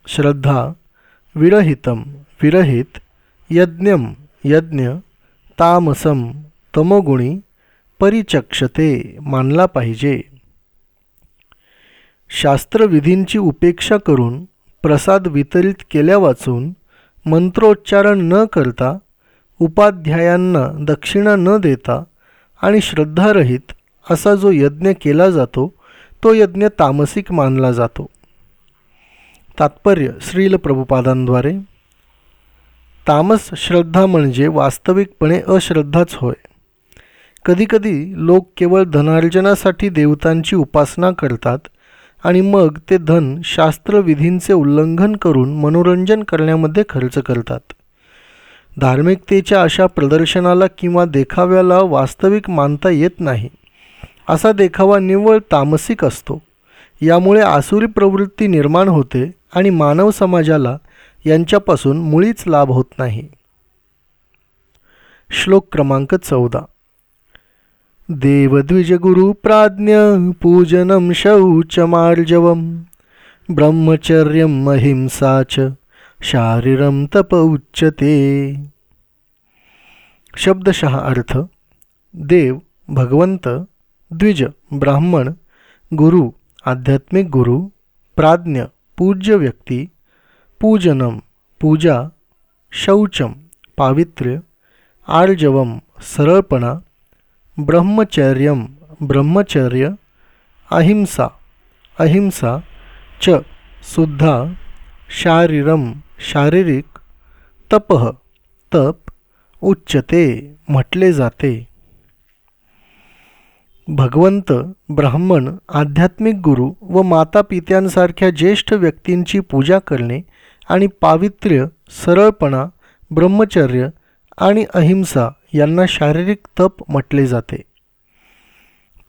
S1: श्रद्धा विरहितम विरहित यज्ञम यज्ञ तामसम तमोगुणी परिचक्षते मानला पाहिजे. शास्त्रविधींची उपेक्षा करून प्रसाद वितरित केल्या वाचून मंत्रोच्चारण न करता उपाध्यायांना दक्षिणा न देता आणि श्रद्धारहित असा जो यज्ञ केला जातो तो यज्ञ तामसिक मानला जातो. तात्पर्य श्रील प्रभुपादांद्वारे तामस श्रद्धा म्हणजे वास्तविकपणे अश्रद्धाच होय. कधीकधी लोक केवळ धनार्जनासाठी देवतांची उपासना करतात आणि मग ते धन शास्त्रविधींचे उल्लंघन करून मनोरंजन करण्यामध्ये खर्च करतात. धार्मिकतेच्या अशा प्रदर्शनाला किंवा देखाव्याला वास्तविक मानता येत नाही. असा देखावा निव्वळ तामसिक असतो. यामुळे आसुरी प्रवृत्ती निर्माण होते आणि मानव समाजाला यांच्यापासून मुळीच लाभ होत नाही. श्लोक क्रमांक चौदा. देवद्विजगुरु प्राज्ञ पूजनम शौचमार्जवम ब्रह्मचर्यम अहिंसा च शारीरम तप उच्चते शब्दशः अर्थ देव भगवंत द्विज ब्राह्मण गुरु आध्यात्मिक गुरु प्राज्ञ पूज्य व्यक्ती पूजनम पूजा शौचम पावित्र्य आर्जवम सरळपणा ब्रह्मचर्यम ब्रह्मचर्य अहिंसा अहिंसा च सुद्धा शारीरम शारीरिक तपह तप उच्चते म्हटले जाते. भगवंत ब्राह्मण आध्यात्मिक गुरु व माता पित्यांसारख्या ज्येष्ठ व्यक्तींची पूजा करणे आणि पावित्र्य सरळपणा ब्रह्मचर्य आणि अहिंसा यांना शारीरिक तप म्हटले जाते.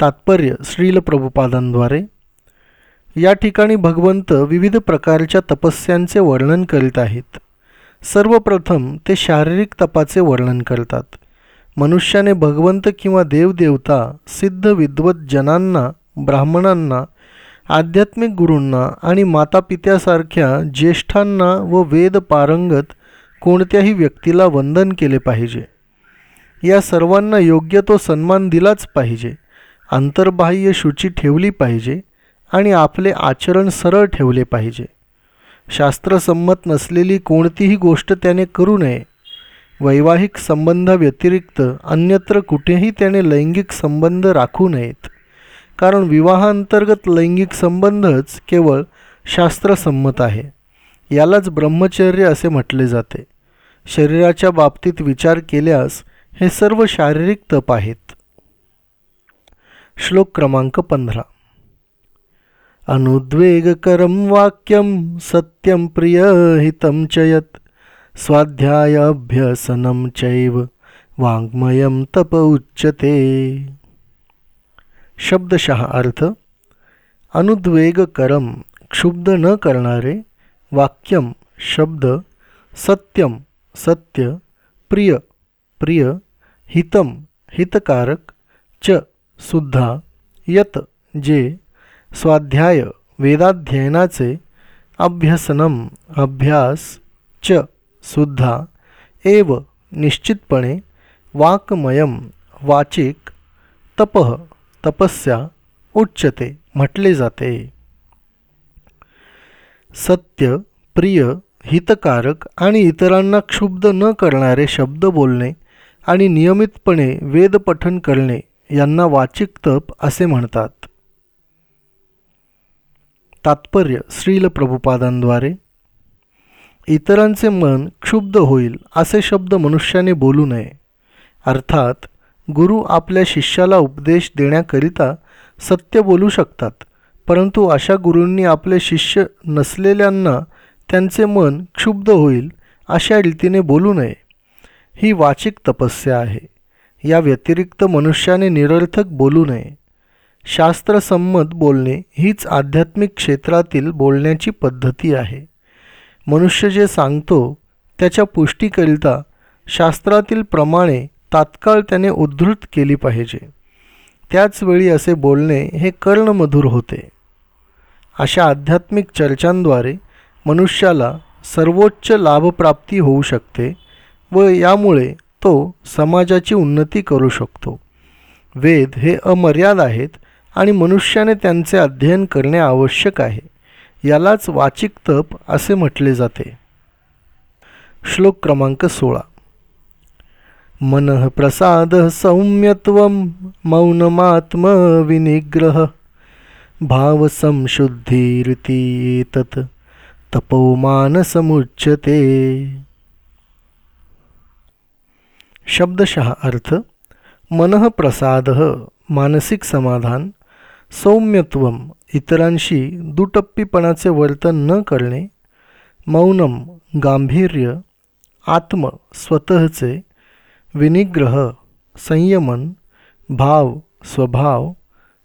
S1: तात्पर्य श्रील प्रभुपादांद्वारे. या ठिकाणी भगवंत विविध प्रकारच्या तपस्यांचे वर्णन करीत आहेत. सर्वप्रथम ते शारीरिक तपाचे वर्णन करतात. मनुष्याने भगवंत किंवा देवदेवता सिद्ध विद्वत जनांना ब्राह्मणांना आध्यात्मिक गुरूंना आणि मातापित्यासारख्या ज्येष्ठांना व वेद पारंगत कोणत्याही व्यक्तीला वंदन केले पाहिजे. या सर्वांना योग्य तो सन्मान दिलाच पाहिजे. अंतर्बाह्य शुची ठेवली पाहिजे आणि आपले आचरण सरळ ठेवले पाहिजे. शास्त्रसंमत नसलेली कोणतीही गोष्ट त्याने करू नये. वैवाहिक संबंधाव्यतिरिक्त अन्यत्र कुठेही त्याने लैंगिक संबंध राखू नयेत. कारण विवाहांतर्गत लैंगिक संबंधच केवळ शास्त्रसंमत आहे. यालाच ब्रह्मचर्य असे म्हटले जाते. शरीराच्या बाबतीत विचार केल्यास हे सर्व शारीरिक तप आहेत. श्लोक क्रमांक पंधरा. अनुद्वेगकरं वाक्यं सत्यं प्रियहितं च यत् स्वाध्यायाभ्यसनं चैव वाङ्मयं तप उच्यते। शब्दशः अर्थ अनुद्वेगकरम क्षुब्ध न करणारे वाक्यम शब्द सत्यम सत्य प्रिय प्रिय हितम हितकारक च सुद्धा यत जे स्वाध्याय वेदाध्ययनाचे अभ्यसनम अभ्यास च सुद्धा एव निश्चितपणे वाकमयम वाचिक तप तपस्या उच्चते म्हटले जाते. सत्य प्रिय हितकारक आणि इतरांना क्षुब्ध न करणारे शब्द बोलणे आणि नियमितपणे वेदपठन करणे यांना वाचिक तप असे म्हणतात. तात्पर्य श्रील प्रभुपादांद्वारे इतरांचे मन क्षुब्ध होईल असे शब्द मनुष्याने बोलू नये. अर्थात गुरु आपल्या शिष्याला उपदेश देण्याकरिता सत्य बोलू शकतात परंतु अशा गुरूंनी आपले शिष्य नसलेल्यांना त्यांचे मन क्षुब्ध होईल अशा रीतीने बोलू नये. ही वाचिक तपस्या आहे. या व्यतिरिक्त मनुष्याने निरर्थक बोलू नये. शास्त्रसंमत बोलणे हीच आध्यात्मिक क्षेत्रातील बोलण्याची पद्धती आहे. मनुष्य जे सांगतो त्याच्या पुष्टीकरिता शास्त्रातील प्रमाणे तात्काळ त्याने उद्धृत केली पाहिजे. त्याचवेळी असे बोलणे हे कर्णमधुर होते. अशा आध्यात्मिक चर्चांद्वारे मनुष्याला सर्वोच्च लाभप्राप्ती होऊ शकते व यामुळे तो समाजाची उन्नती करू शकतो. वेद हे अमर्याद आहेत आणि मनुष्याने त्यांचे अध्ययन करणे आवश्यक आहे. यालाच वाचिक तप असे म्हटले जाते. श्लोक क्रमांक सोळा. मन प्रसाद सौम्यत्व मौनमात्मविनिग्रह. भावसंशुद्धिरिती तपोमान तपोमानसमुच्यते शब्दशः अर्थ मनःप्रसाद मानसिक समाधान सौम्यत्व इतरांशी दुटप्पीपणाचे वर्तन न करणे मौनम गांभीर्य आत्म स्वतःचे विनिग्रह संयमन भाव स्वभाव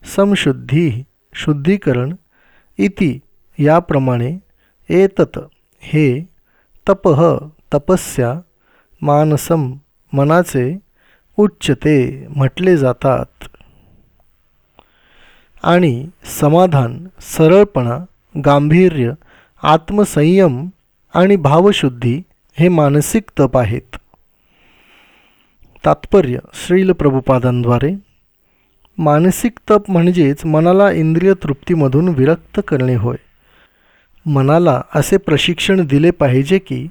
S1: समशुद्धी शुद्धीकरण इति याप्रमाणे एतत हे तपह तपस्या मानसम मनाचे उच्चते म्हटले जातात. आणि समाधान सरळपणा गांभीर्य आत्मसंयम आणि भावशुद्धी हे मानसिक तप आहेत. तात्पर्य श्रील प्रभुपादांद्वारे मानसिक तप म्हणजेच मनाला इंद्रिय तृप्तीमधून विरक्त करणे होय. मनाला असे प्रशिक्षण दिले पाहिजे की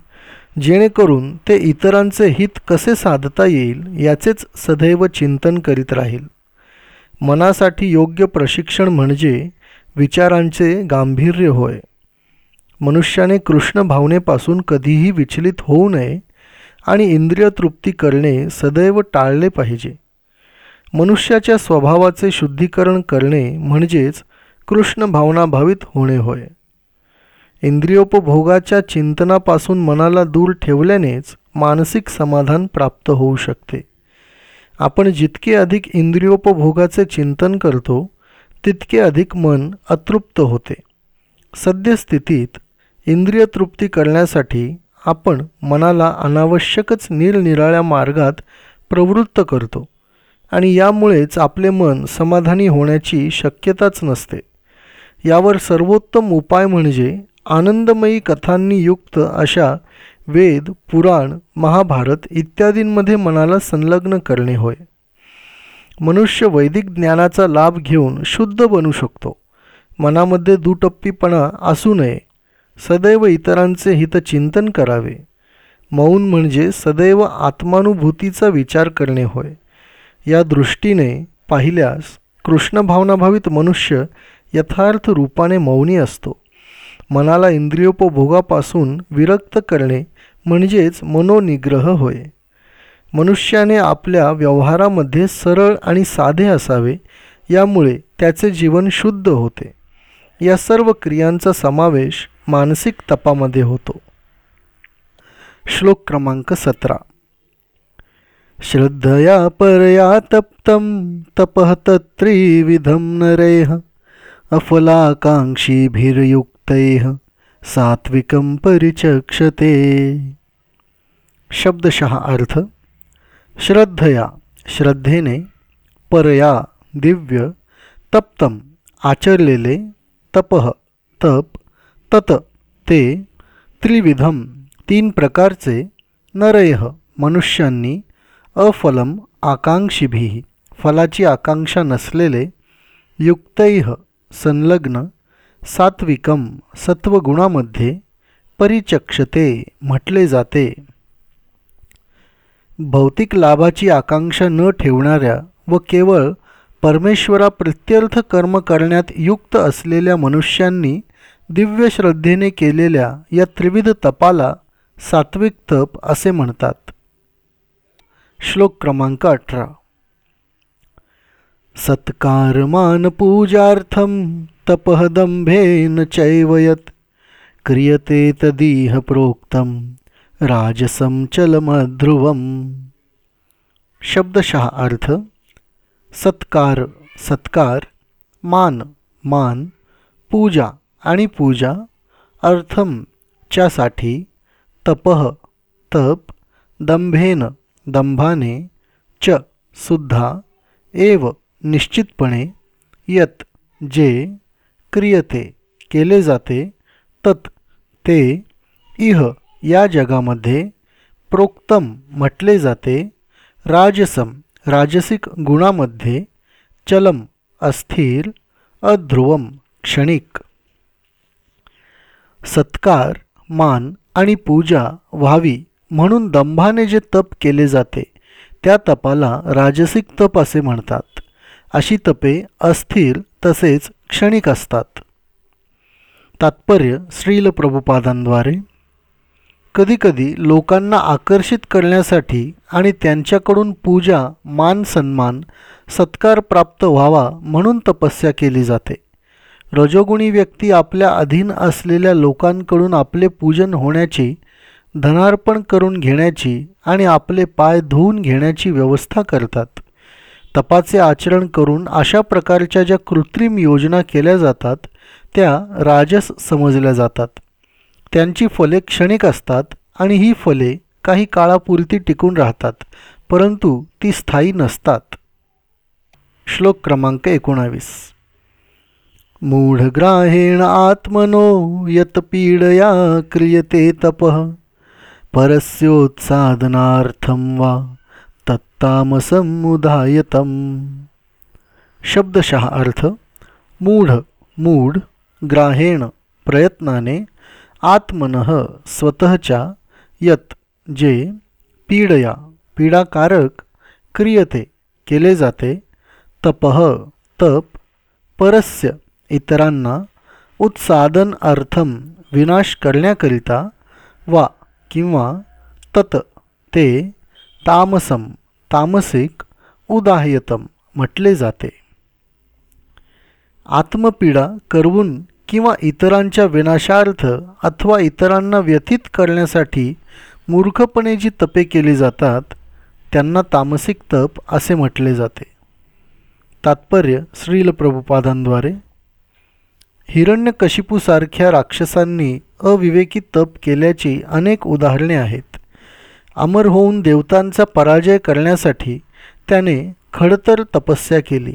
S1: जेणेकरून ते इतरांचे हित कसे साधता येईल याचेच सदैव चिंतन करीत राहील. मनासाठी योग्य प्रशिक्षण म्हणजे विचारांचे गांभीर्य होय. मनुष्याने कृष्ण भावनेपासून कधीही विचलित होऊ नये आणि इंद्रिय तृप्ती करणे सदैव टाळले पाहिजे. मनुष्याच्या स्वभावाचे शुद्धीकरण करणे म्हणजेच कृष्ण भावनाभावित होणे होय. इंद्रियोपभोगाच्या चिंतनापासून मनाला दूर ठेवल्यानेच मानसिक समाधान प्राप्त होऊ शकते. आपण जितके अधिक इंद्रियोपभोगाचे चिंतन करतो तितके अधिक मन अतृप्त होते. सद्यस्थितीत इंद्रिय तृप्ती करण्यासाठी आपण मनाला अनावश्यकच निरनिराळ्या मार्गात प्रवृत्त करतो आणि यामुळेच आपले मन समाधानी होण्याची शक्यताच नसते. यावर सर्वोत्तम उपाय म्हणजे आनंदमयी कथांनी युक्त अशा वेद पुराण महाभारत इत्यादींमध्ये मनाला संलग्न करणे होय. मनुष्य वैदिक ज्ञानाचा लाभ घेऊन शुद्ध बनू शकतो. मनामध्ये दुटप्पीपणा असू नये. सदैव इतरांचे हितचिंतन करावे. मौन म्हणजे सदैव आत्मानुभूतीचा विचार करणे होय. या दृष्टीने पाहिल्यास कृष्णभावनाभावित मनुष्य यथार्थ रूपाने मौनी असतो. मनाला इंद्रियोपभोगापासून विरक्त करणे म्हणजेच मनोनिग्रह होय. मनुष्याने आपल्या व्यवहारामध्ये सरळ आणि साधे असावे यामुळे त्याचे जीवन शुद्ध होते. या सर्व क्रियांचा समावेश मानसिक तपामध्ये होतो. श्लोक क्रमांक सतरा. श्रद्धया परया तप्तं तपः तत्त्रिविधं नरेह अफलाकाङ्क्षीभिर्युक्तैः सात्विकं परिचक्षते। शब्दशः अर्थ श्रद्धया श्रद्धेने परया दिव्य तप्तम आचरलेले तपह तप तत ते त्रिविधम तीन प्रकारचे नरयः मनुष्यांनी अफलम आकांक्षीभी फलाची आकांक्षा नसलेले युक्तैह संलग्न सात्विकम सत्वगुणामध्ये परिचक्षते म्हटले जाते. भौतिक लाभाची आकांक्षा न ठेवणाऱ्या व केवळ परमेश्वरा प्रत्यर्थ कर्म करण्यात युक्त असलेल्या मनुष्यांनी दिव्य श्रद्धेने केलेल्या या त्रिविध तपाला सात्विक तप असे म्हणतात. श्लोक क्रमांक अठरा. सत्कारमानपूजार्थं तपः दंभेन चैवयत क्रियते तदीह प्रोक्तं राजसं चलमध्रुवम शब्दशः अर्थ सत्कार सत्कार मान मान पूजा आणि पूजा अर्थम च्यासाठी तपह तप दंभेन दंभाने च सुद्धा एव निश्चितपणे यत जे क्रियते केले जाते तत् ते इह या जगामध्ये प्रोक्तम म्हटले जाते राजसम राजसिक गुणामध्ये चलम अस्थिर अध्रुवम क्षणिक. सत्कार मान आणि पूजा व्हावी म्हणून दंभाने जे तप केले जाते त्या तपाला राजसिक तप असे म्हणतात. अशी तपे अस्थिर तसेच क्षणिक असतात. तात्पर्य श्रील प्रभुपादांद्वारे. कधीकधी लोकांना आकर्षित करण्यासाठी आणि त्यांच्याकडून पूजा मान सन्मान सत्कार प्राप्त व्हावा म्हणून तपस्या केली जाते. रजोगुणी व्यक्ती आपल्या अधीन असलेल्या लोकांकडून आपले पूजन होण्याची धनार्पण करून घेण्याची आणि आपले पाय धुवून घेण्याची व्यवस्था करतात. तपाचे आचरण करून अशा प्रकारच्या ज्या कृत्रिम योजना केल्या जातात त्या राजस समजल्या जातात. त्यांची फले क्षणिक असतात आणि ही फले काही काळापुरती टिकून राहतात परंतु ती स्थायी नसतात. श्लोक क्रमांक एकोणावीस. मूढग्राहेण आत्मनो यतपीडया क्रियते तपः परस्योत्साधनार्थम वा तत्तामसमुदायतम। शब्दशः अर्थ मूढ मूढ ग्राहेण प्रयत्नाने आत्मनः स्वतःच्या यत जे पीडया पीडाकारक क्रियते केले जाते तपह तप परस्य इतरांना उत्सादन अर्थम विनाश करण्याकरिता वा किंवा तत ते तामसम तामसिक उदाह्यतम म्हटले जाते. आत्मपीडा करवून किंवा इतरांच्या विनाशार्थ अथवा इतरांना व्यथित करण्यासाठी मूर्खपणे जी तपे केली जातात त्यांना तामसिक तप असे म्हटले जाते. तात्पर्य श्रील प्रभुपादांद्वारे. हिरण्यकशिपूसारख्या राक्षसांनी अविवेकी तप केल्याची अनेक उदाहरणे आहेत. अमर होऊन देवतांचा पराजय करण्यासाठी त्याने खडतर तपस्या केली.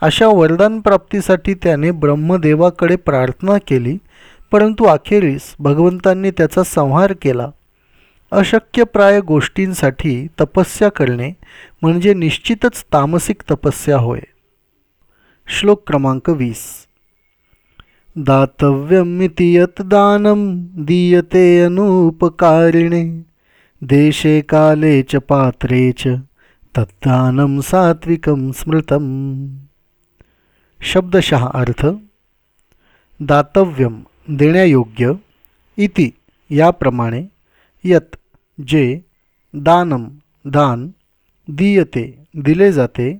S1: अशा वरदान प्राप्तीसाठी त्याने ब्रह्मदेवाकडे प्रार्थना केली परंतु अखेरीस भगवंतांनी त्याचा संहार केला. अशक्यप्राय गोष्टींसाठी तपस्या करणे म्हणजे निश्चितच तामसिक तपस्या होय. श्लोक क्रमांक वीस. दातव्यमिति यत् दानं दीयते अनुपकारिणे। देशे काले च पात्रे च तद्दानं सात्विकं स्मृतम। शब्दशः अर्थ दातव्यम देण्यायोग्य इति याप्रमाणे यत जे दानम दान दीयते दिले जाते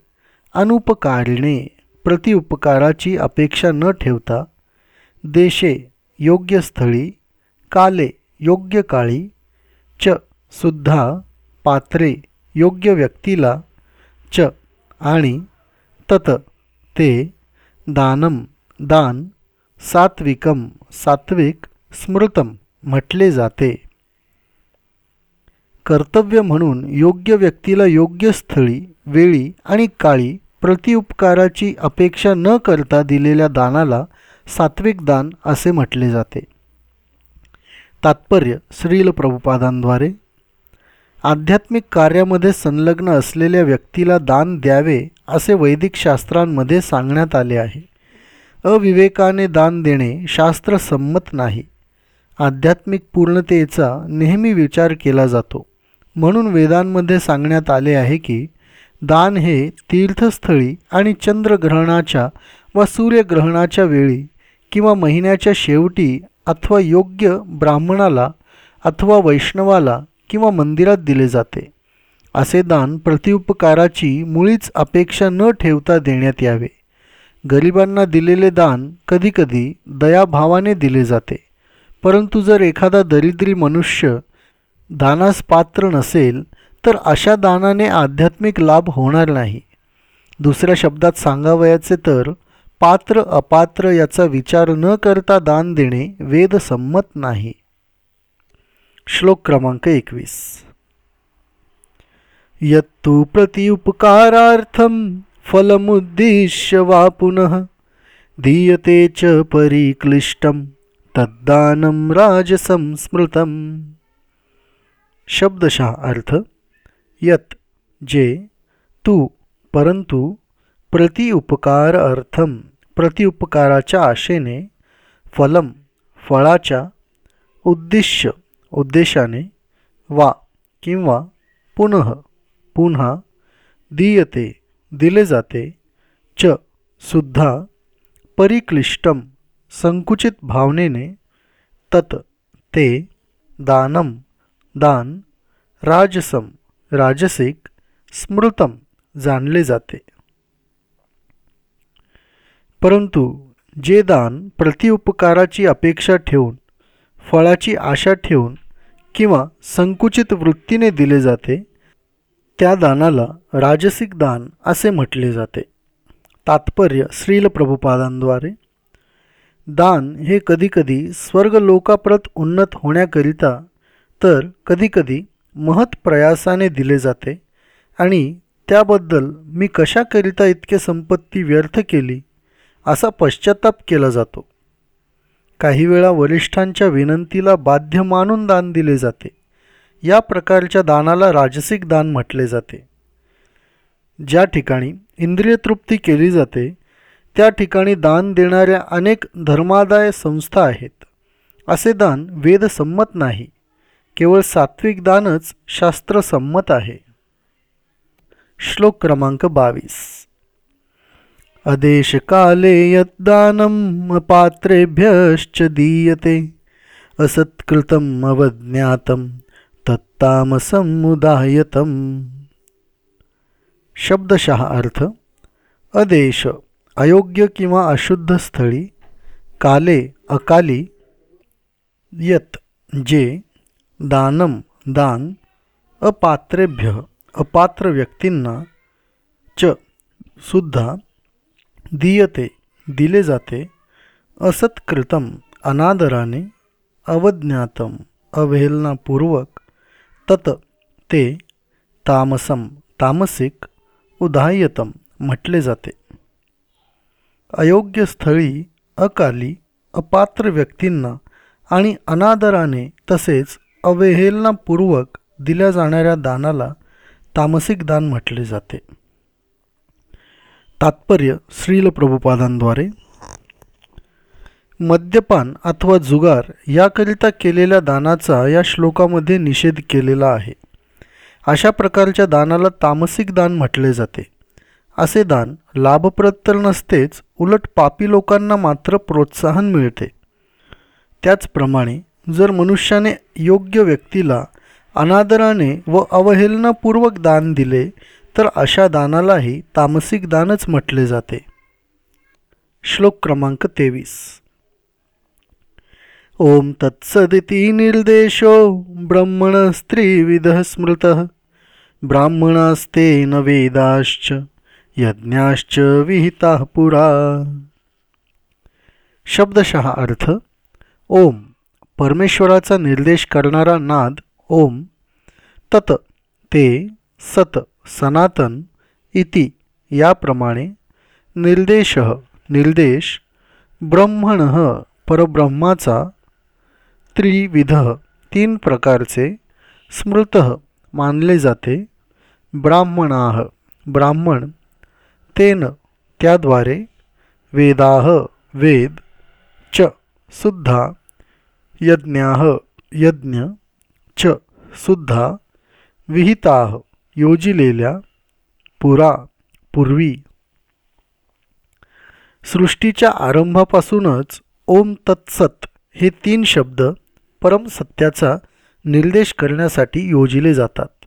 S1: अनुपकारिणे प्रतिउपकाराची अपेक्षा न ठेवता देशे योग्य स्थळी काले योग्य काळी च सुद्धा पात्रे योग्य व्यक्तीला च आणि तत ते दानम दान सात्विकम सात्विक स्मृतम म्हटले जाते. कर्तव्य म्हणून योग्य व्यक्तीला योग्य स्थळी वेळी आणि काळी प्रतिउपकाराची अपेक्षा न करता दिलेल्या दानाला सात्विक दान असे म्हटले जाते. तात्पर्य श्रील प्रभुपादांद्वारे आध्यात्मिक कार्यामध्ये संलग्न असलेल्या व्यक्तीला दान द्यावे असे वैदिक शास्त्रांमध्ये सांगण्यात आले आहे. अविवेकाने दान देणे शास्त्रसंमत नाही. आध्यात्मिक पूर्णतेचा नेहमी विचार केला जातो. म्हणून वेदांमध्ये सांगण्यात आले आहे की दान हे तीर्थस्थळी आणि चंद्रग्रहणाच्या व सूर्यग्रहणाच्या वेळी किंवा महिन्याच्या शेवटी अथवा योग्य ब्राह्मणाला अथवा वैष्णवाला किंवा मंदिरात दिले जाते. असे दान प्रतिउपकाराची मुळीच अपेक्षा न ठेवता देण्यात यावे. गरिबांना दिलेले दान कधीकधी दयाभावाने दिले जाते. परंतु जर एखादा दरिद्री मनुष्य दानास पात्र नसेल तर अशा दानाने आध्यात्मिक लाभ होणार नाही. दुसऱ्या शब्दात सांगावयाचे तर पात्र अपात्र याचा विचार न करता दान देणे वेदसंमत नाही. श्लोक क्रमांक एकवीस. यत्तु उपकारार्थम फलमुद्दिश्य वा पुनः दीयते च परिक्लिष्टम तद्दानं राजसंस्मृतम। शब्दशः अर्थ यत जे तू परंतु प्रतिउपकार अर्थम प्रतिउपकाराच्या आशेने फलम फळाच्या उद्दिश्य उद्देशाने वा किंवा पुनः पुन्हा दीयते दिले जाते च सुद्धा परिक्लिष्टम संकुचित भावनेने तत ते दानम दान राजसम राजसिक स्मृतम जाणले जाते. परंतु जे दान प्रतिउपकाराची अपेक्षा ठेवून फळाची आशा ठेवून किंवा संकुचित वृत्तीने दिले जाते त्या दानाला राजसिक दान असे म्हटले जाते. तात्पर्य श्रील प्रभुपादांद्वारे. दान हे कधीकधी स्वर्गलोकाप्रत उन्नत होण्याकरिता तर कधीकधी महत् प्रयासाने दिले जाते आणि त्याबद्दल मी कशाकरिता इतके संपत्ती व्यर्थ केली असा पश्चाताप केला जातो. काही वेळा वरिष्ठांच्या विनंतीला बाध्य मानून दान दिले जाते. या प्रकारच्या दानाला राजसिक दान म्हटले जाते. ज्या ठिकाणी इंद्रियतृप्ती केली जाते त्या ठिकाणी दान देणाऱ्या अनेक धर्मादाय संस्था आहेत. असे दान वेदसंमत नाही. केवळ सात्विक दानच शास्त्रसंमत आहे. श्लोक क्रमांक बावीस. अदेशकाले यद्दानम् अपात्रेभ्यश्च दीयते। असत्कृतम् अवज्ञातं तत्तामसमुदायतम शब्दशः अर्थ अदेश अयोग्य किंवा अशुद्ध स्थळी काले अकाली यत जे दानम दान अपात्रेभ्य अपात्र व्यक्तींना च सुद्धा दीयते दिले जाते असत्कृतम अनादराने अवज्ञातम अवहेलनापूर्वक तत ते तामसम तामसिक उदाह्यतम म्हटले जाते. अयोग्य स्थळी अकाली अपात्र व्यक्तींना आणि अनादराने तसेच अवहेलनापूर्वक दिल्या जाणाऱ्या दानाला तामसिक दान म्हटले जाते. तात्पर्य श्रील प्रभुपादांद्वारे. मद्यपान अथवा जुगार याकरिता केलेल्या दानाचा या श्लोकामध्ये निषेध केलेला आहे. अशा प्रकारच्या दानाला तामसिक दान म्हटले जाते. असे दान लाभप्रद तर नसतेच उलट पापी लोकांना मात्र प्रोत्साहन मिळते. त्याचप्रमाणे जर मनुष्याने योग्य व्यक्तीला अनादराने व अवहेलनापूर्वक दान दिले तर अशा दानालाही तामसिक दानच म्हटले जाते. श्लोक क्रमांक तेवीस. ओम तत्सदिती निर्देशो ब्रह्मण स्त्रीविध स्मृत न वेदाश्च यज्ञाश्च विहिता पुरा। शब्दशः अर्थ ओम परमेश्वराचा निर्देश करणारा नाद ओम तत ते सत सनातन इति याप्रमाणे निर्देश निर्देश ब्रह्मण परब्रह्माचा त्रिविध तीन प्रकारचे स्मृत मानले जाते. ब्राह्मणा ब्राह्मण तेन त्याद्वारे वेदाह वेद च सुद्धा यज्ञा यज्ञ च सुद्धा विहिताह योजिलेल्या पुरा पूर्वी सृष्टीच्या आरंभापासूनच ओम तत्सत हे तीन शब्द परमसत्याचा निर्देश करण्यासाठी योजिले जातात.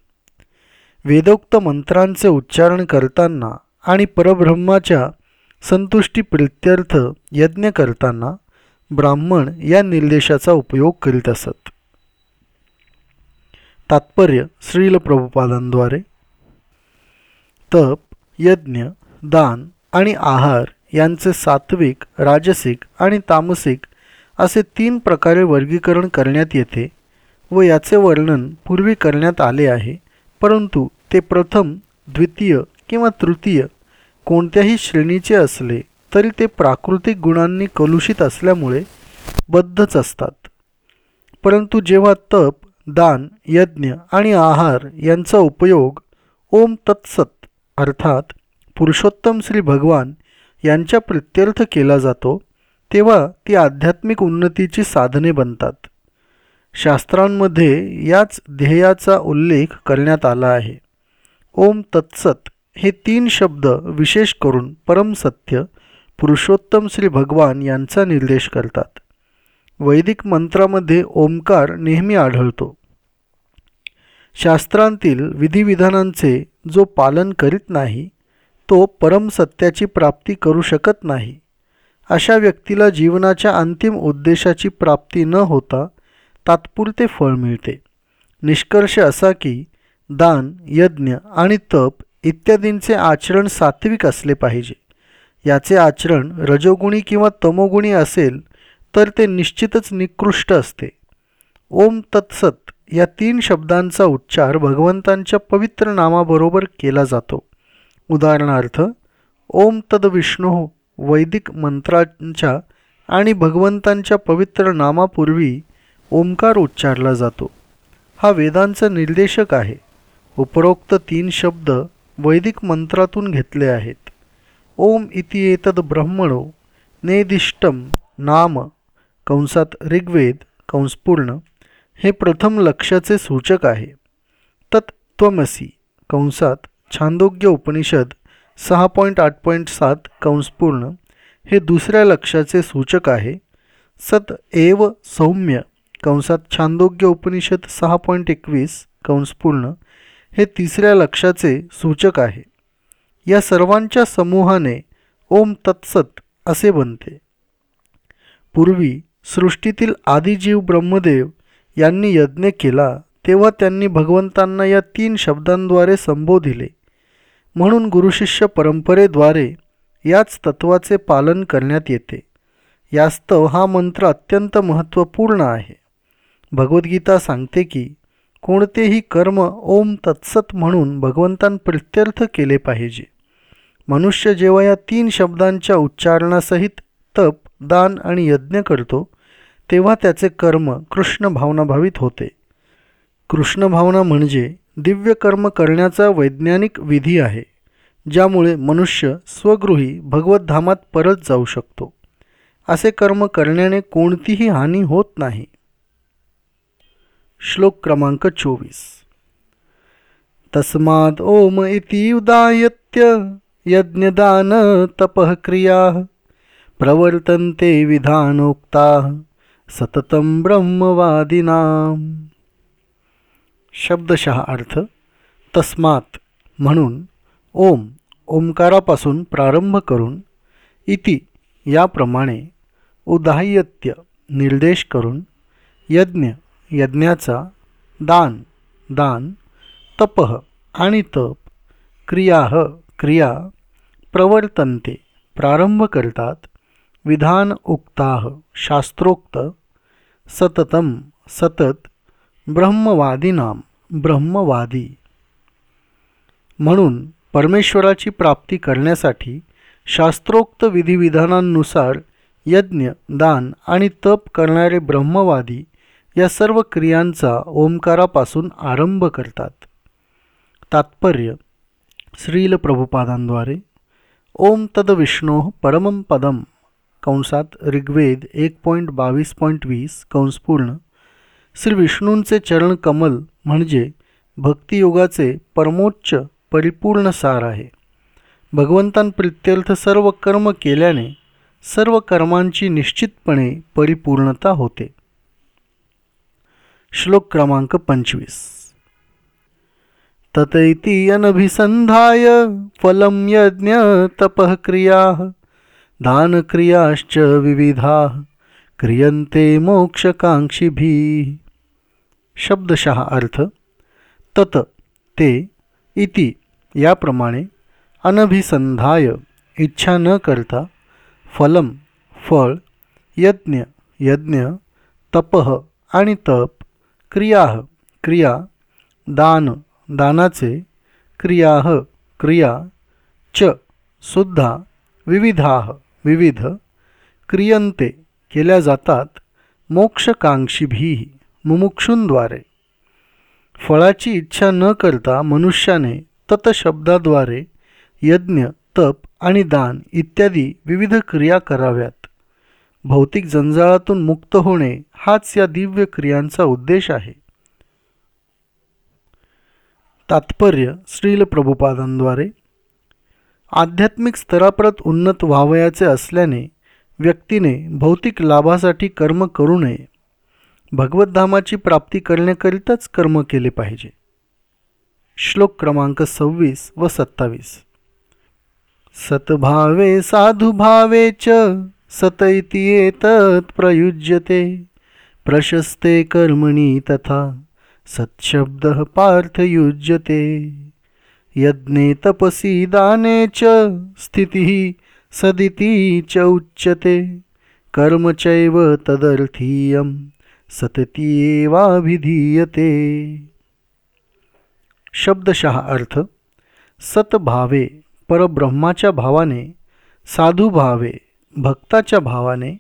S1: वेदोक्त मंत्रांचे उच्चारण करताना आणि परब्रह्माच्या संतुष्टी प्रित्यर्थ यज्ञ करताना ब्राह्मण या निर्देशाचा उपयोग करीत असत. तात्पर्य श्रील प्रभुपादांद्वारे. तप यज्ञ दान आणि आहार यांचे सात्विक राजसिक आणि तामसिक असे तीन प्रकारे वर्गीकरण करण्यात येते व याचे वर्णन पूर्वी करण्यात आले आहे परंतु ते प्रथम द्वितीय किंवा तृतीय कोणत्याही श्रेणीचे असले तरी ते प्राकृतिक गुणांनी कलुषित असल्यामुळे बद्धच असतात. परंतु जेव्हा तप दान यज्ञ आणि आहार यांचा उपयोग ओम तत्सत अर्थात पुरुषोत्तम श्री भगवान यांच्या प्रित्यर्थ केला जातो तेव्हा ती आध्यात्मिक उन्नतीची साधने बनतात. शास्त्रांमध्ये याच ध्येयाचा उल्लेख करण्यात आला आहे. ओम तत्सत हे तीन शब्द विशेष करून परमसत्य पुरुषोत्तम श्री भगवान यांचा निर्देश करतात. वैदिक मंत्रामध्ये ओंकार नेहमी आढळतो. शास्त्रांतील विधिविधानांचे जो पालन करीत नाही तो परमसत्याची प्राप्ती करू शकत नाही. अशा व्यक्तीला जीवनाच्या अंतिम उद्देशाची प्राप्ती न होता तात्पुरते फळ मिळते. निष्कर्ष असा की दान यज्ञ आणि तप इत्यादींचे आचरण सात्विक असले पाहिजे. याचे आचरण रजोगुणी किंवा तमोगुणी असेल तर ते निश्चितच निकृष्ट असते. ओम तत्सत या तीन शब्दांचा उच्चार भगवंतांच्या पवित्र नामाबरोबर केला जातो. उदाहरणार्थ ओम तद विष्णू वैदिक मंत्रांच्या आणि भगवंतांच्या पवित्र नामापूर्वी ओंकार उच्चारला जातो. हा वेदांचा निर्देशक आहे. उपरोक्त तीन शब्द वैदिक मंत्रातून घेतले आहेत. ओम इति एतद ब्रह्मणो नेदिष्टम नाम कंसात ऋग्वेद कंसपूर्ण हे प्रथम लक्षाचे सूचक आहे. तत् त्वमसी कंसात छांदोग्य उपनिषद सहा पॉईंट आठ पॉईंट सात कंसपूर्ण हे दुसऱ्या लक्षाचे सूचक आहे. सत एव सौम्य कंसात छांदोग्य उपनिषद सहा पॉईंट एकवीस कंसपूर्ण हे तिसऱ्या लक्षाचे सूचक आहे. या सर्वांच्या समूहाने ओम तत्सत असे बनते. पूर्वी सृष्टीतील आदिजीव ब्रह्मदेव यांनी यज्ञ केला तेव्हा त्यांनी भगवंतांना या तीन शब्दांद्वारे संबोधिले. म्हणून गुरुशिष्य परंपरेद्वारे याच तत्वाचे पालन करण्यात येते. यास्तव हा मंत्र अत्यंत महत्त्वपूर्ण आहे. भगवद्गीता सांगते की कोणतेही कर्म ओम तत्सत म्हणून भगवंतांप्रित्यर्थ केले पाहिजे. मनुष्य जेव्हा या तीन शब्दांच्या उच्चारणासहित तप दान आणि यज्ञ करतो तेव्हा त्याचे कर्म कृष्ण भावनाभावित होते. कृष्ण भावना म्हणजे दिव्य कर्म करण्याचा वैज्ञानिक विधी आहे ज्यामुळे मनुष्य स्वगृही भगवद्धामात परत जाऊ शकतो. असे कर्म करण्याने कोणतीही हानी होत नाही. श्लोक क्रमांक चोवीस. तस्माद ओम इति उदायत्य यज्ञदान तपः क्रिया। प्रवर्तन्ते विधानोक्ता सततम ब्रह्मवादिनाम शब्दशः अर्थ तस्मात म्हणून ओम ओंकारापासून प्रारंभ करून इति याप्रमाणे उदाह्यत्य निर्देश करून यज्ञ यज्ञाचा दान दान तप आणि तप क्रियाह क्रिया प्रवर्तन्ते प्रारंभ करतात विधान उक्ताह शास्त्रोक्त सततम सतत ब्रह्मवादीनाम ब्रह्मवादी. म्हणून परमेश्वराची प्राप्ती करण्यासाठी शास्त्रोक्त विधिविधानांनुसार यज्ञ दान आणि तप करणारे ब्रह्मवादी या सर्व क्रियांचा ओंकारापासून आरंभ करतात. तात्पर्य श्रील प्रभुपादांद्वारे ओम तद विष्णो परमं पदम. कंसात ऋग्वेद एक पॉईंट बावीस पॉईंट वीस कंसपूर्ण श्री विष्णूंचे चरण कमल म्हणजे भक्तियोगाचे परमोच्च परिपूर्ण सार आहे. भगवंतांप्रित्यर्थ सर्व कर्म केल्याने सर्व कर्मांची निश्चितपणे परिपूर्णता होते. श्लोक क्रमांक पंचवीस. ततैति अनभिसंधाय फलम यज्ञ तपः क्रिया दानक्रियाश्च विविधा क्रियन्ते मोक्षकांक्षीभी शब्दशः अर्थ तत ते इति याप्रमाणे अनभिसंधाय इच्छा न करता फलम फळ यज्ञ यज्ञ तप आणि तप क्रिया क्रिया दान दानाचे क्रिया क्रिया च सुद्धा विविधा। विविध क्रियंते केल्या जातात मोक्षकांक्षीभी मुमुक्षूंद्वारे. फळाची इच्छा न करता मनुष्याने ततशब्दाद्वारे यज्ञ तप आणि दान इत्यादी विविध क्रिया कराव्यात. भौतिक जंजाळातून मुक्त होणे हाच या दिव्य क्रियांचा उद्देश आहे. तात्पर्य श्रील प्रभुपादांद्वारे. आध्यात्मिक स्तराप्रत उन्नत व्हावयाचे असल्याने व्यक्तीने भौतिक लाभासाठी कर्म करू नये. भगवद्धामाची प्राप्ती करण्याकरिताच कर्म केले पाहिजे. श्लोक क्रमांक सव्वीस व सत्तावीस. सतभावे साधुभावे च सत इति प्रयुज्यते. प्रशस्ते कर्मणि तथा सत्शब्द पार्थ युज्यते. यज्ञे तपसी दाने च स्थितिः सदिति च उच्यते। कर्म चैव तदर्थीयं सततीवाभिधीयते शब्दशः अर्थ सतभावे परब्रह्माच्या भावाने साधू भावे भक्ताच्या भावाने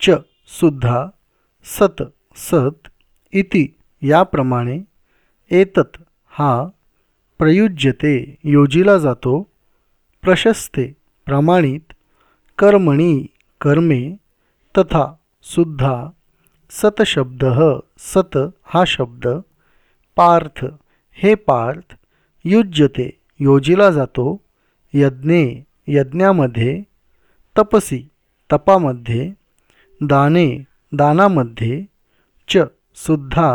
S1: च सुद्धा सत सत इति याप्रमाणे एतत हा प्रयुज्यते योजिला जातो प्रशस्ते प्रमाणित कर्मणी कर्मे तथा सुद्धा सतशब्द सत हा शब्द पार्थ हे पार्थ युज्यते योजिला जातो यज्ञे यज्ञामध्ये तपसी तपामध्ये दाने दानामध्ये च सुद्धा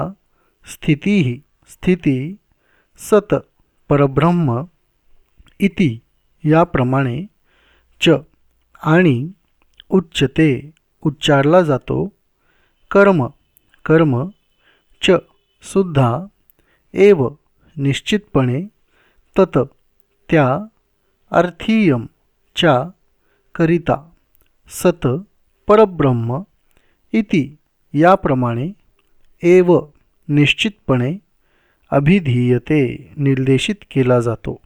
S1: स्थिती स्थिती सत परब्रह्म इति याप्रमाणे च आणि उच्चते उच्चारला जातो. कर्म कर्म च सुद्धा एव निश्चितपणे तत त्या अर्थीयम च्या करिता सत परब्रह्म इति याप्रमाणे एव निश्चितपणे अभिधीयते निर्देशित केला जातो.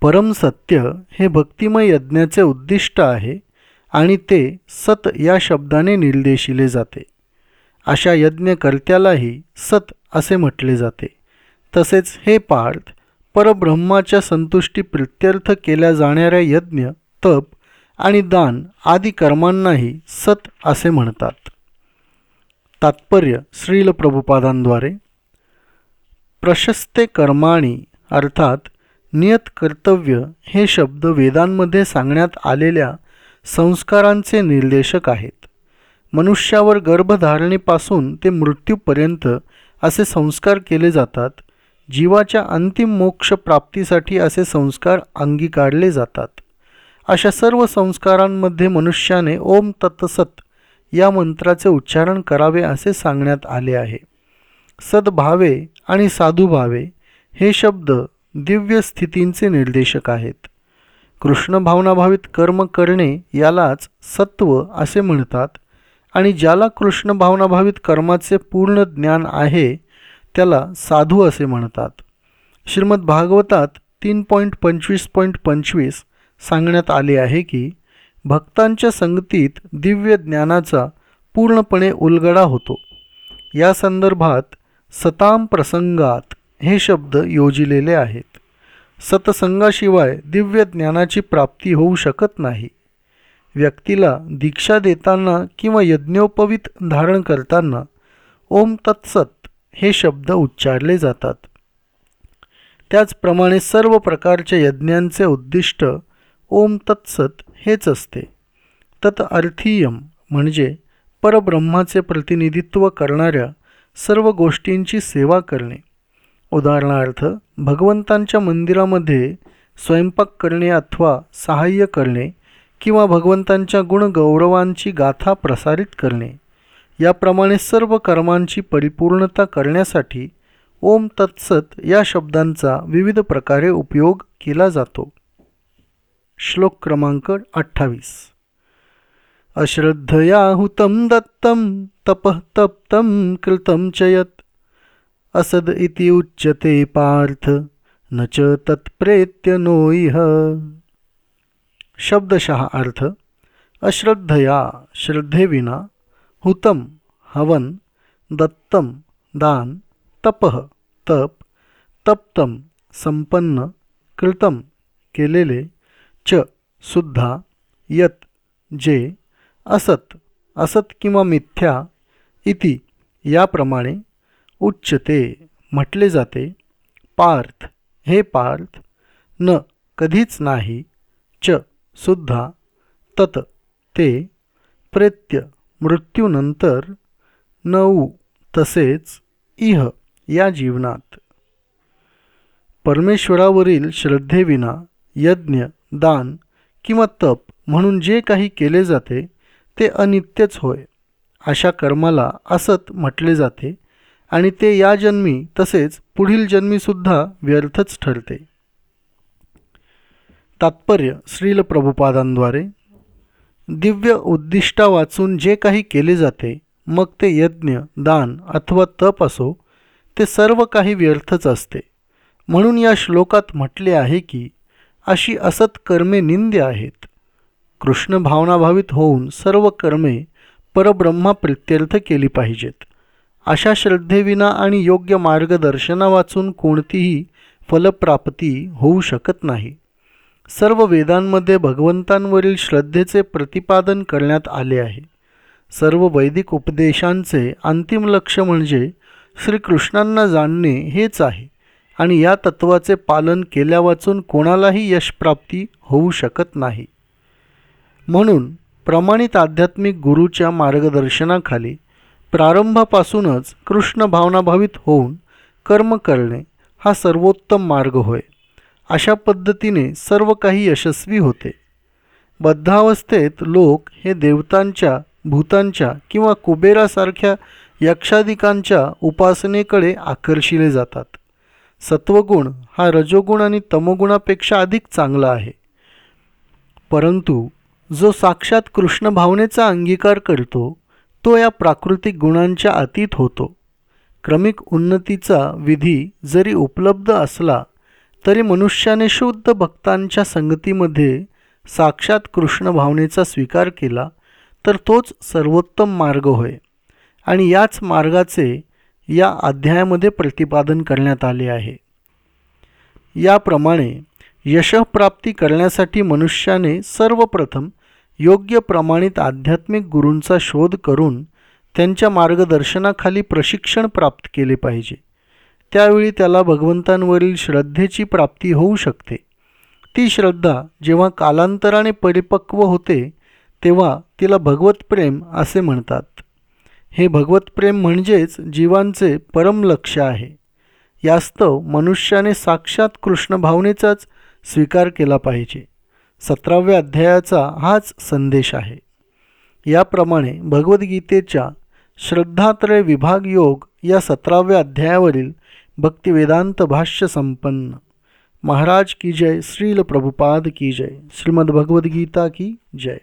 S1: परमसत्य हे भक्तिमय यज्ञाचे उद्दिष्ट आहे आणि ते सत या शब्दाने निर्देशिले जाते. अशा यज्ञकर्त्यालाही सत असे म्हटले जाते. तसेच हे पार्थ परब्रह्माच्या संतुष्टी प्रित्यर्थ केल्या जाणाऱ्या यज्ञ तप आणि दान आदी कर्मांनाही सत असे म्हणतात. तात्पर्य श्रील प्रभुपादांद्वारे प्रशस्ते कर्माणी अर्थात नियत कर्तव्य हे शब्द वेदांमध्ये सांगण्यात आलेल्या संस्कारांचे निर्देशक आहेत. मनुष्यावर गर्भधारणेपासून ते मृत्यूपर्यंत असे संस्कार केले जातात जीवाच्या अंतिम मोक्ष प्राप्तीसाठी असे संस्कार अंगीकारले जातात. अशा सर्व संस्कारांमध्ये मनुष्याने ओम तत्सत या मंत्राचे उच्चारण करावे असे सांगण्यात आले आहे. सद्भावे आणि साधुभावे हे शब्द दिव्य स्थितींचे निर्देशक आहेत. कृष्ण भावनाभावित कर्म करणे यालाच सत्व असे म्हणतात आणि ज्याला कृष्ण भावनाभावित कर्माचे पूर्ण ज्ञान आहे त्याला साधू असे म्हणतात. श्रीमद भागवतात तीन पॉईंट पंचवीस पॉईंट पंचवीस सांगण्यात आले आहे की भक्तांच्या संगतीत दिव्य ज्ञानाचा पूर्णपणे उलगडा होतो. या संदर्भात सताम प्रसंगात हे शब्द योजिलेले आहेत. सतसंगाशिवाय दिव्य ज्ञानाची प्राप्ती होऊ शकत नाही. व्यक्तीला दीक्षा देताना किंवा यज्ञोपवीत धारण करताना ओम तत्सत हे शब्द उच्चारले जातात. त्याचप्रमाणे सर्व प्रकारच्या यज्ञांचे उद्दिष्ट ओम तत्सत हेच असते. तत अर्थीयम म्हणजे परब्रह्माचे प्रतिनिधित्व करणाऱ्या सर्व गोष्टींची सेवा करणे. उदाहरणार्थ भगवंतांच्या मंदिरामध्ये स्वयंपाक करणे अथवा सहाय्य करणे किंवा भगवंतांच्या गुणगौरवांची गाथा प्रसारित करणे. याप्रमाणे सर्व कर्मांची परिपूर्णता करण्यासाठी ओम तत्सत या शब्दांचा विविध प्रकारे उपयोग केला जातो. श्लोक क्रमांक अठ्ठावीस. अश्रद्धयाहुतं दत्तं तपः तप्तं कृतं च यत् असद इति उच्यते पार्थ न च तत्प्रेत्य नो इह। शब्दशः अर्थ अश्रद्धया श्रद्धेविना हुतं हवन दत्तं दान तपः तप तप्तं संपन्न कृतं केलेले च सुद्धा यत जे असत असत किंवा मिथ्या इति याप्रमाणे उच्चते म्हटले जाते. पार्थ हे पार्थ न कधीच नाही च सुद्धा तत ते प्रेत्य मृत्यूनंतर नऊ तसेच इह या जीवनात. परमेश्वरावरील श्रद्धेविना यज्ञ दान किंवा तप म्हणून जे काही केले जाते ते अनित्यच होय. अशा कर्माला असत म्हटले जाते आणि ते या जन्मी तसेच पुढील जन्मीसुद्धा व्यर्थच ठरते. तात्पर्य श्रील प्रभुपादांद्वारे दिव्य उद्दिष्टा वाचून जे काही केले जाते मग ते यज्ञ दान अथवा तप असो ते सर्व काही व्यर्थच असते. म्हणून या श्लोकात म्हटले आहे की अशी असत कर्मे निंद्य आहेत. कृष्ण भावनाभावित होऊन सर्व कर्मे परब्रह्मा प्रित्यर्थ केली पाहिजेत. अशा श्रद्धेविना आणि योग्य मार्गदर्शना वाचून कोणतीही फलप्राप्ती होऊ शकत नाही. सर्व वेदांमध्ये भगवंतांवरील श्रद्धेचे प्रतिपादन करण्यात आले आहे. सर्व वैदिक उपदेशांचे अंतिम लक्ष म्हणजे श्रीकृष्णांना जाणणे हेच आहे. आणि या तत्वाचे पालन केल्यावाचून कोणालाही यशप्राप्ती होऊ शकत नाही. म्हणून प्रमाणित आध्यात्मिक गुरूच्या मार्गदर्शनाखाली प्रारंभापासूनच कृष्ण भावनाभावित होऊन कर्म करणे हा सर्वोत्तम मार्ग होय. अशा पद्धतीने सर्व काही यशस्वी होते. बद्धावस्थेत लोक हे देवतांच्या भूतांच्या किंवा कुबेरासारख्या यक्षादिकांच्या उपासनेकडे आकर्षिले जातात. सत्वगुण हा रजोगुण आणि तमोगुणापेक्षा अधिक चांगला आहे. परंतु जो साक्षात कृष्ण भावनेचा अंगीकार करतो तो या प्राकृतिक गुणांच्या अतीत होतो. क्रमिक उन्नतीचा विधी जरी उपलब्ध असला तरी मनुष्याने शुद्ध भक्तांच्या संगतीमध्ये साक्षात कृष्ण भावनेचा स्वीकार केला तर तोच सर्वोत्तम मार्ग होय. आणि याच मार्गाचे या अध्यायामध्ये प्रतिपादन करण्यात आले आहे. याप्रमाणे यशप्राप्ती करण्यासाठी मनुष्याने सर्वप्रथम योग्य प्रमाणित आध्यात्मिक गुरूंचा शोध करून त्यांच्या मार्गदर्शनाखाली प्रशिक्षण प्राप्त केले पाहिजे. त्यावेळी त्याला भगवंतांवरील श्रद्धेची प्राप्ती होऊ शकते. ती श्रद्धा जेव्हा कालांतराने परिपक्व होते तेव्हा तिला भगवत प्रेम असे म्हणतात. हे भगवतप्रेम म्हणजेच जीवांचे परमलक्ष आहे. यास्तव मनुष्याने साक्षात कृष्ण भावनेचाच स्वीकार केला पाहिजे. सतराव्या अध्यायाचा हाच संदेश आहे. याप्रमाणे भगवद्गीतेच्या श्रद्धात्रय विभाग योग या सतराव्या अध्यायावरील भक्तिवेदांत भाष्य संपन्न. महाराज की जय श्रील प्रभुपाद की जय. श्रीमद्भगवद्गीता की जय.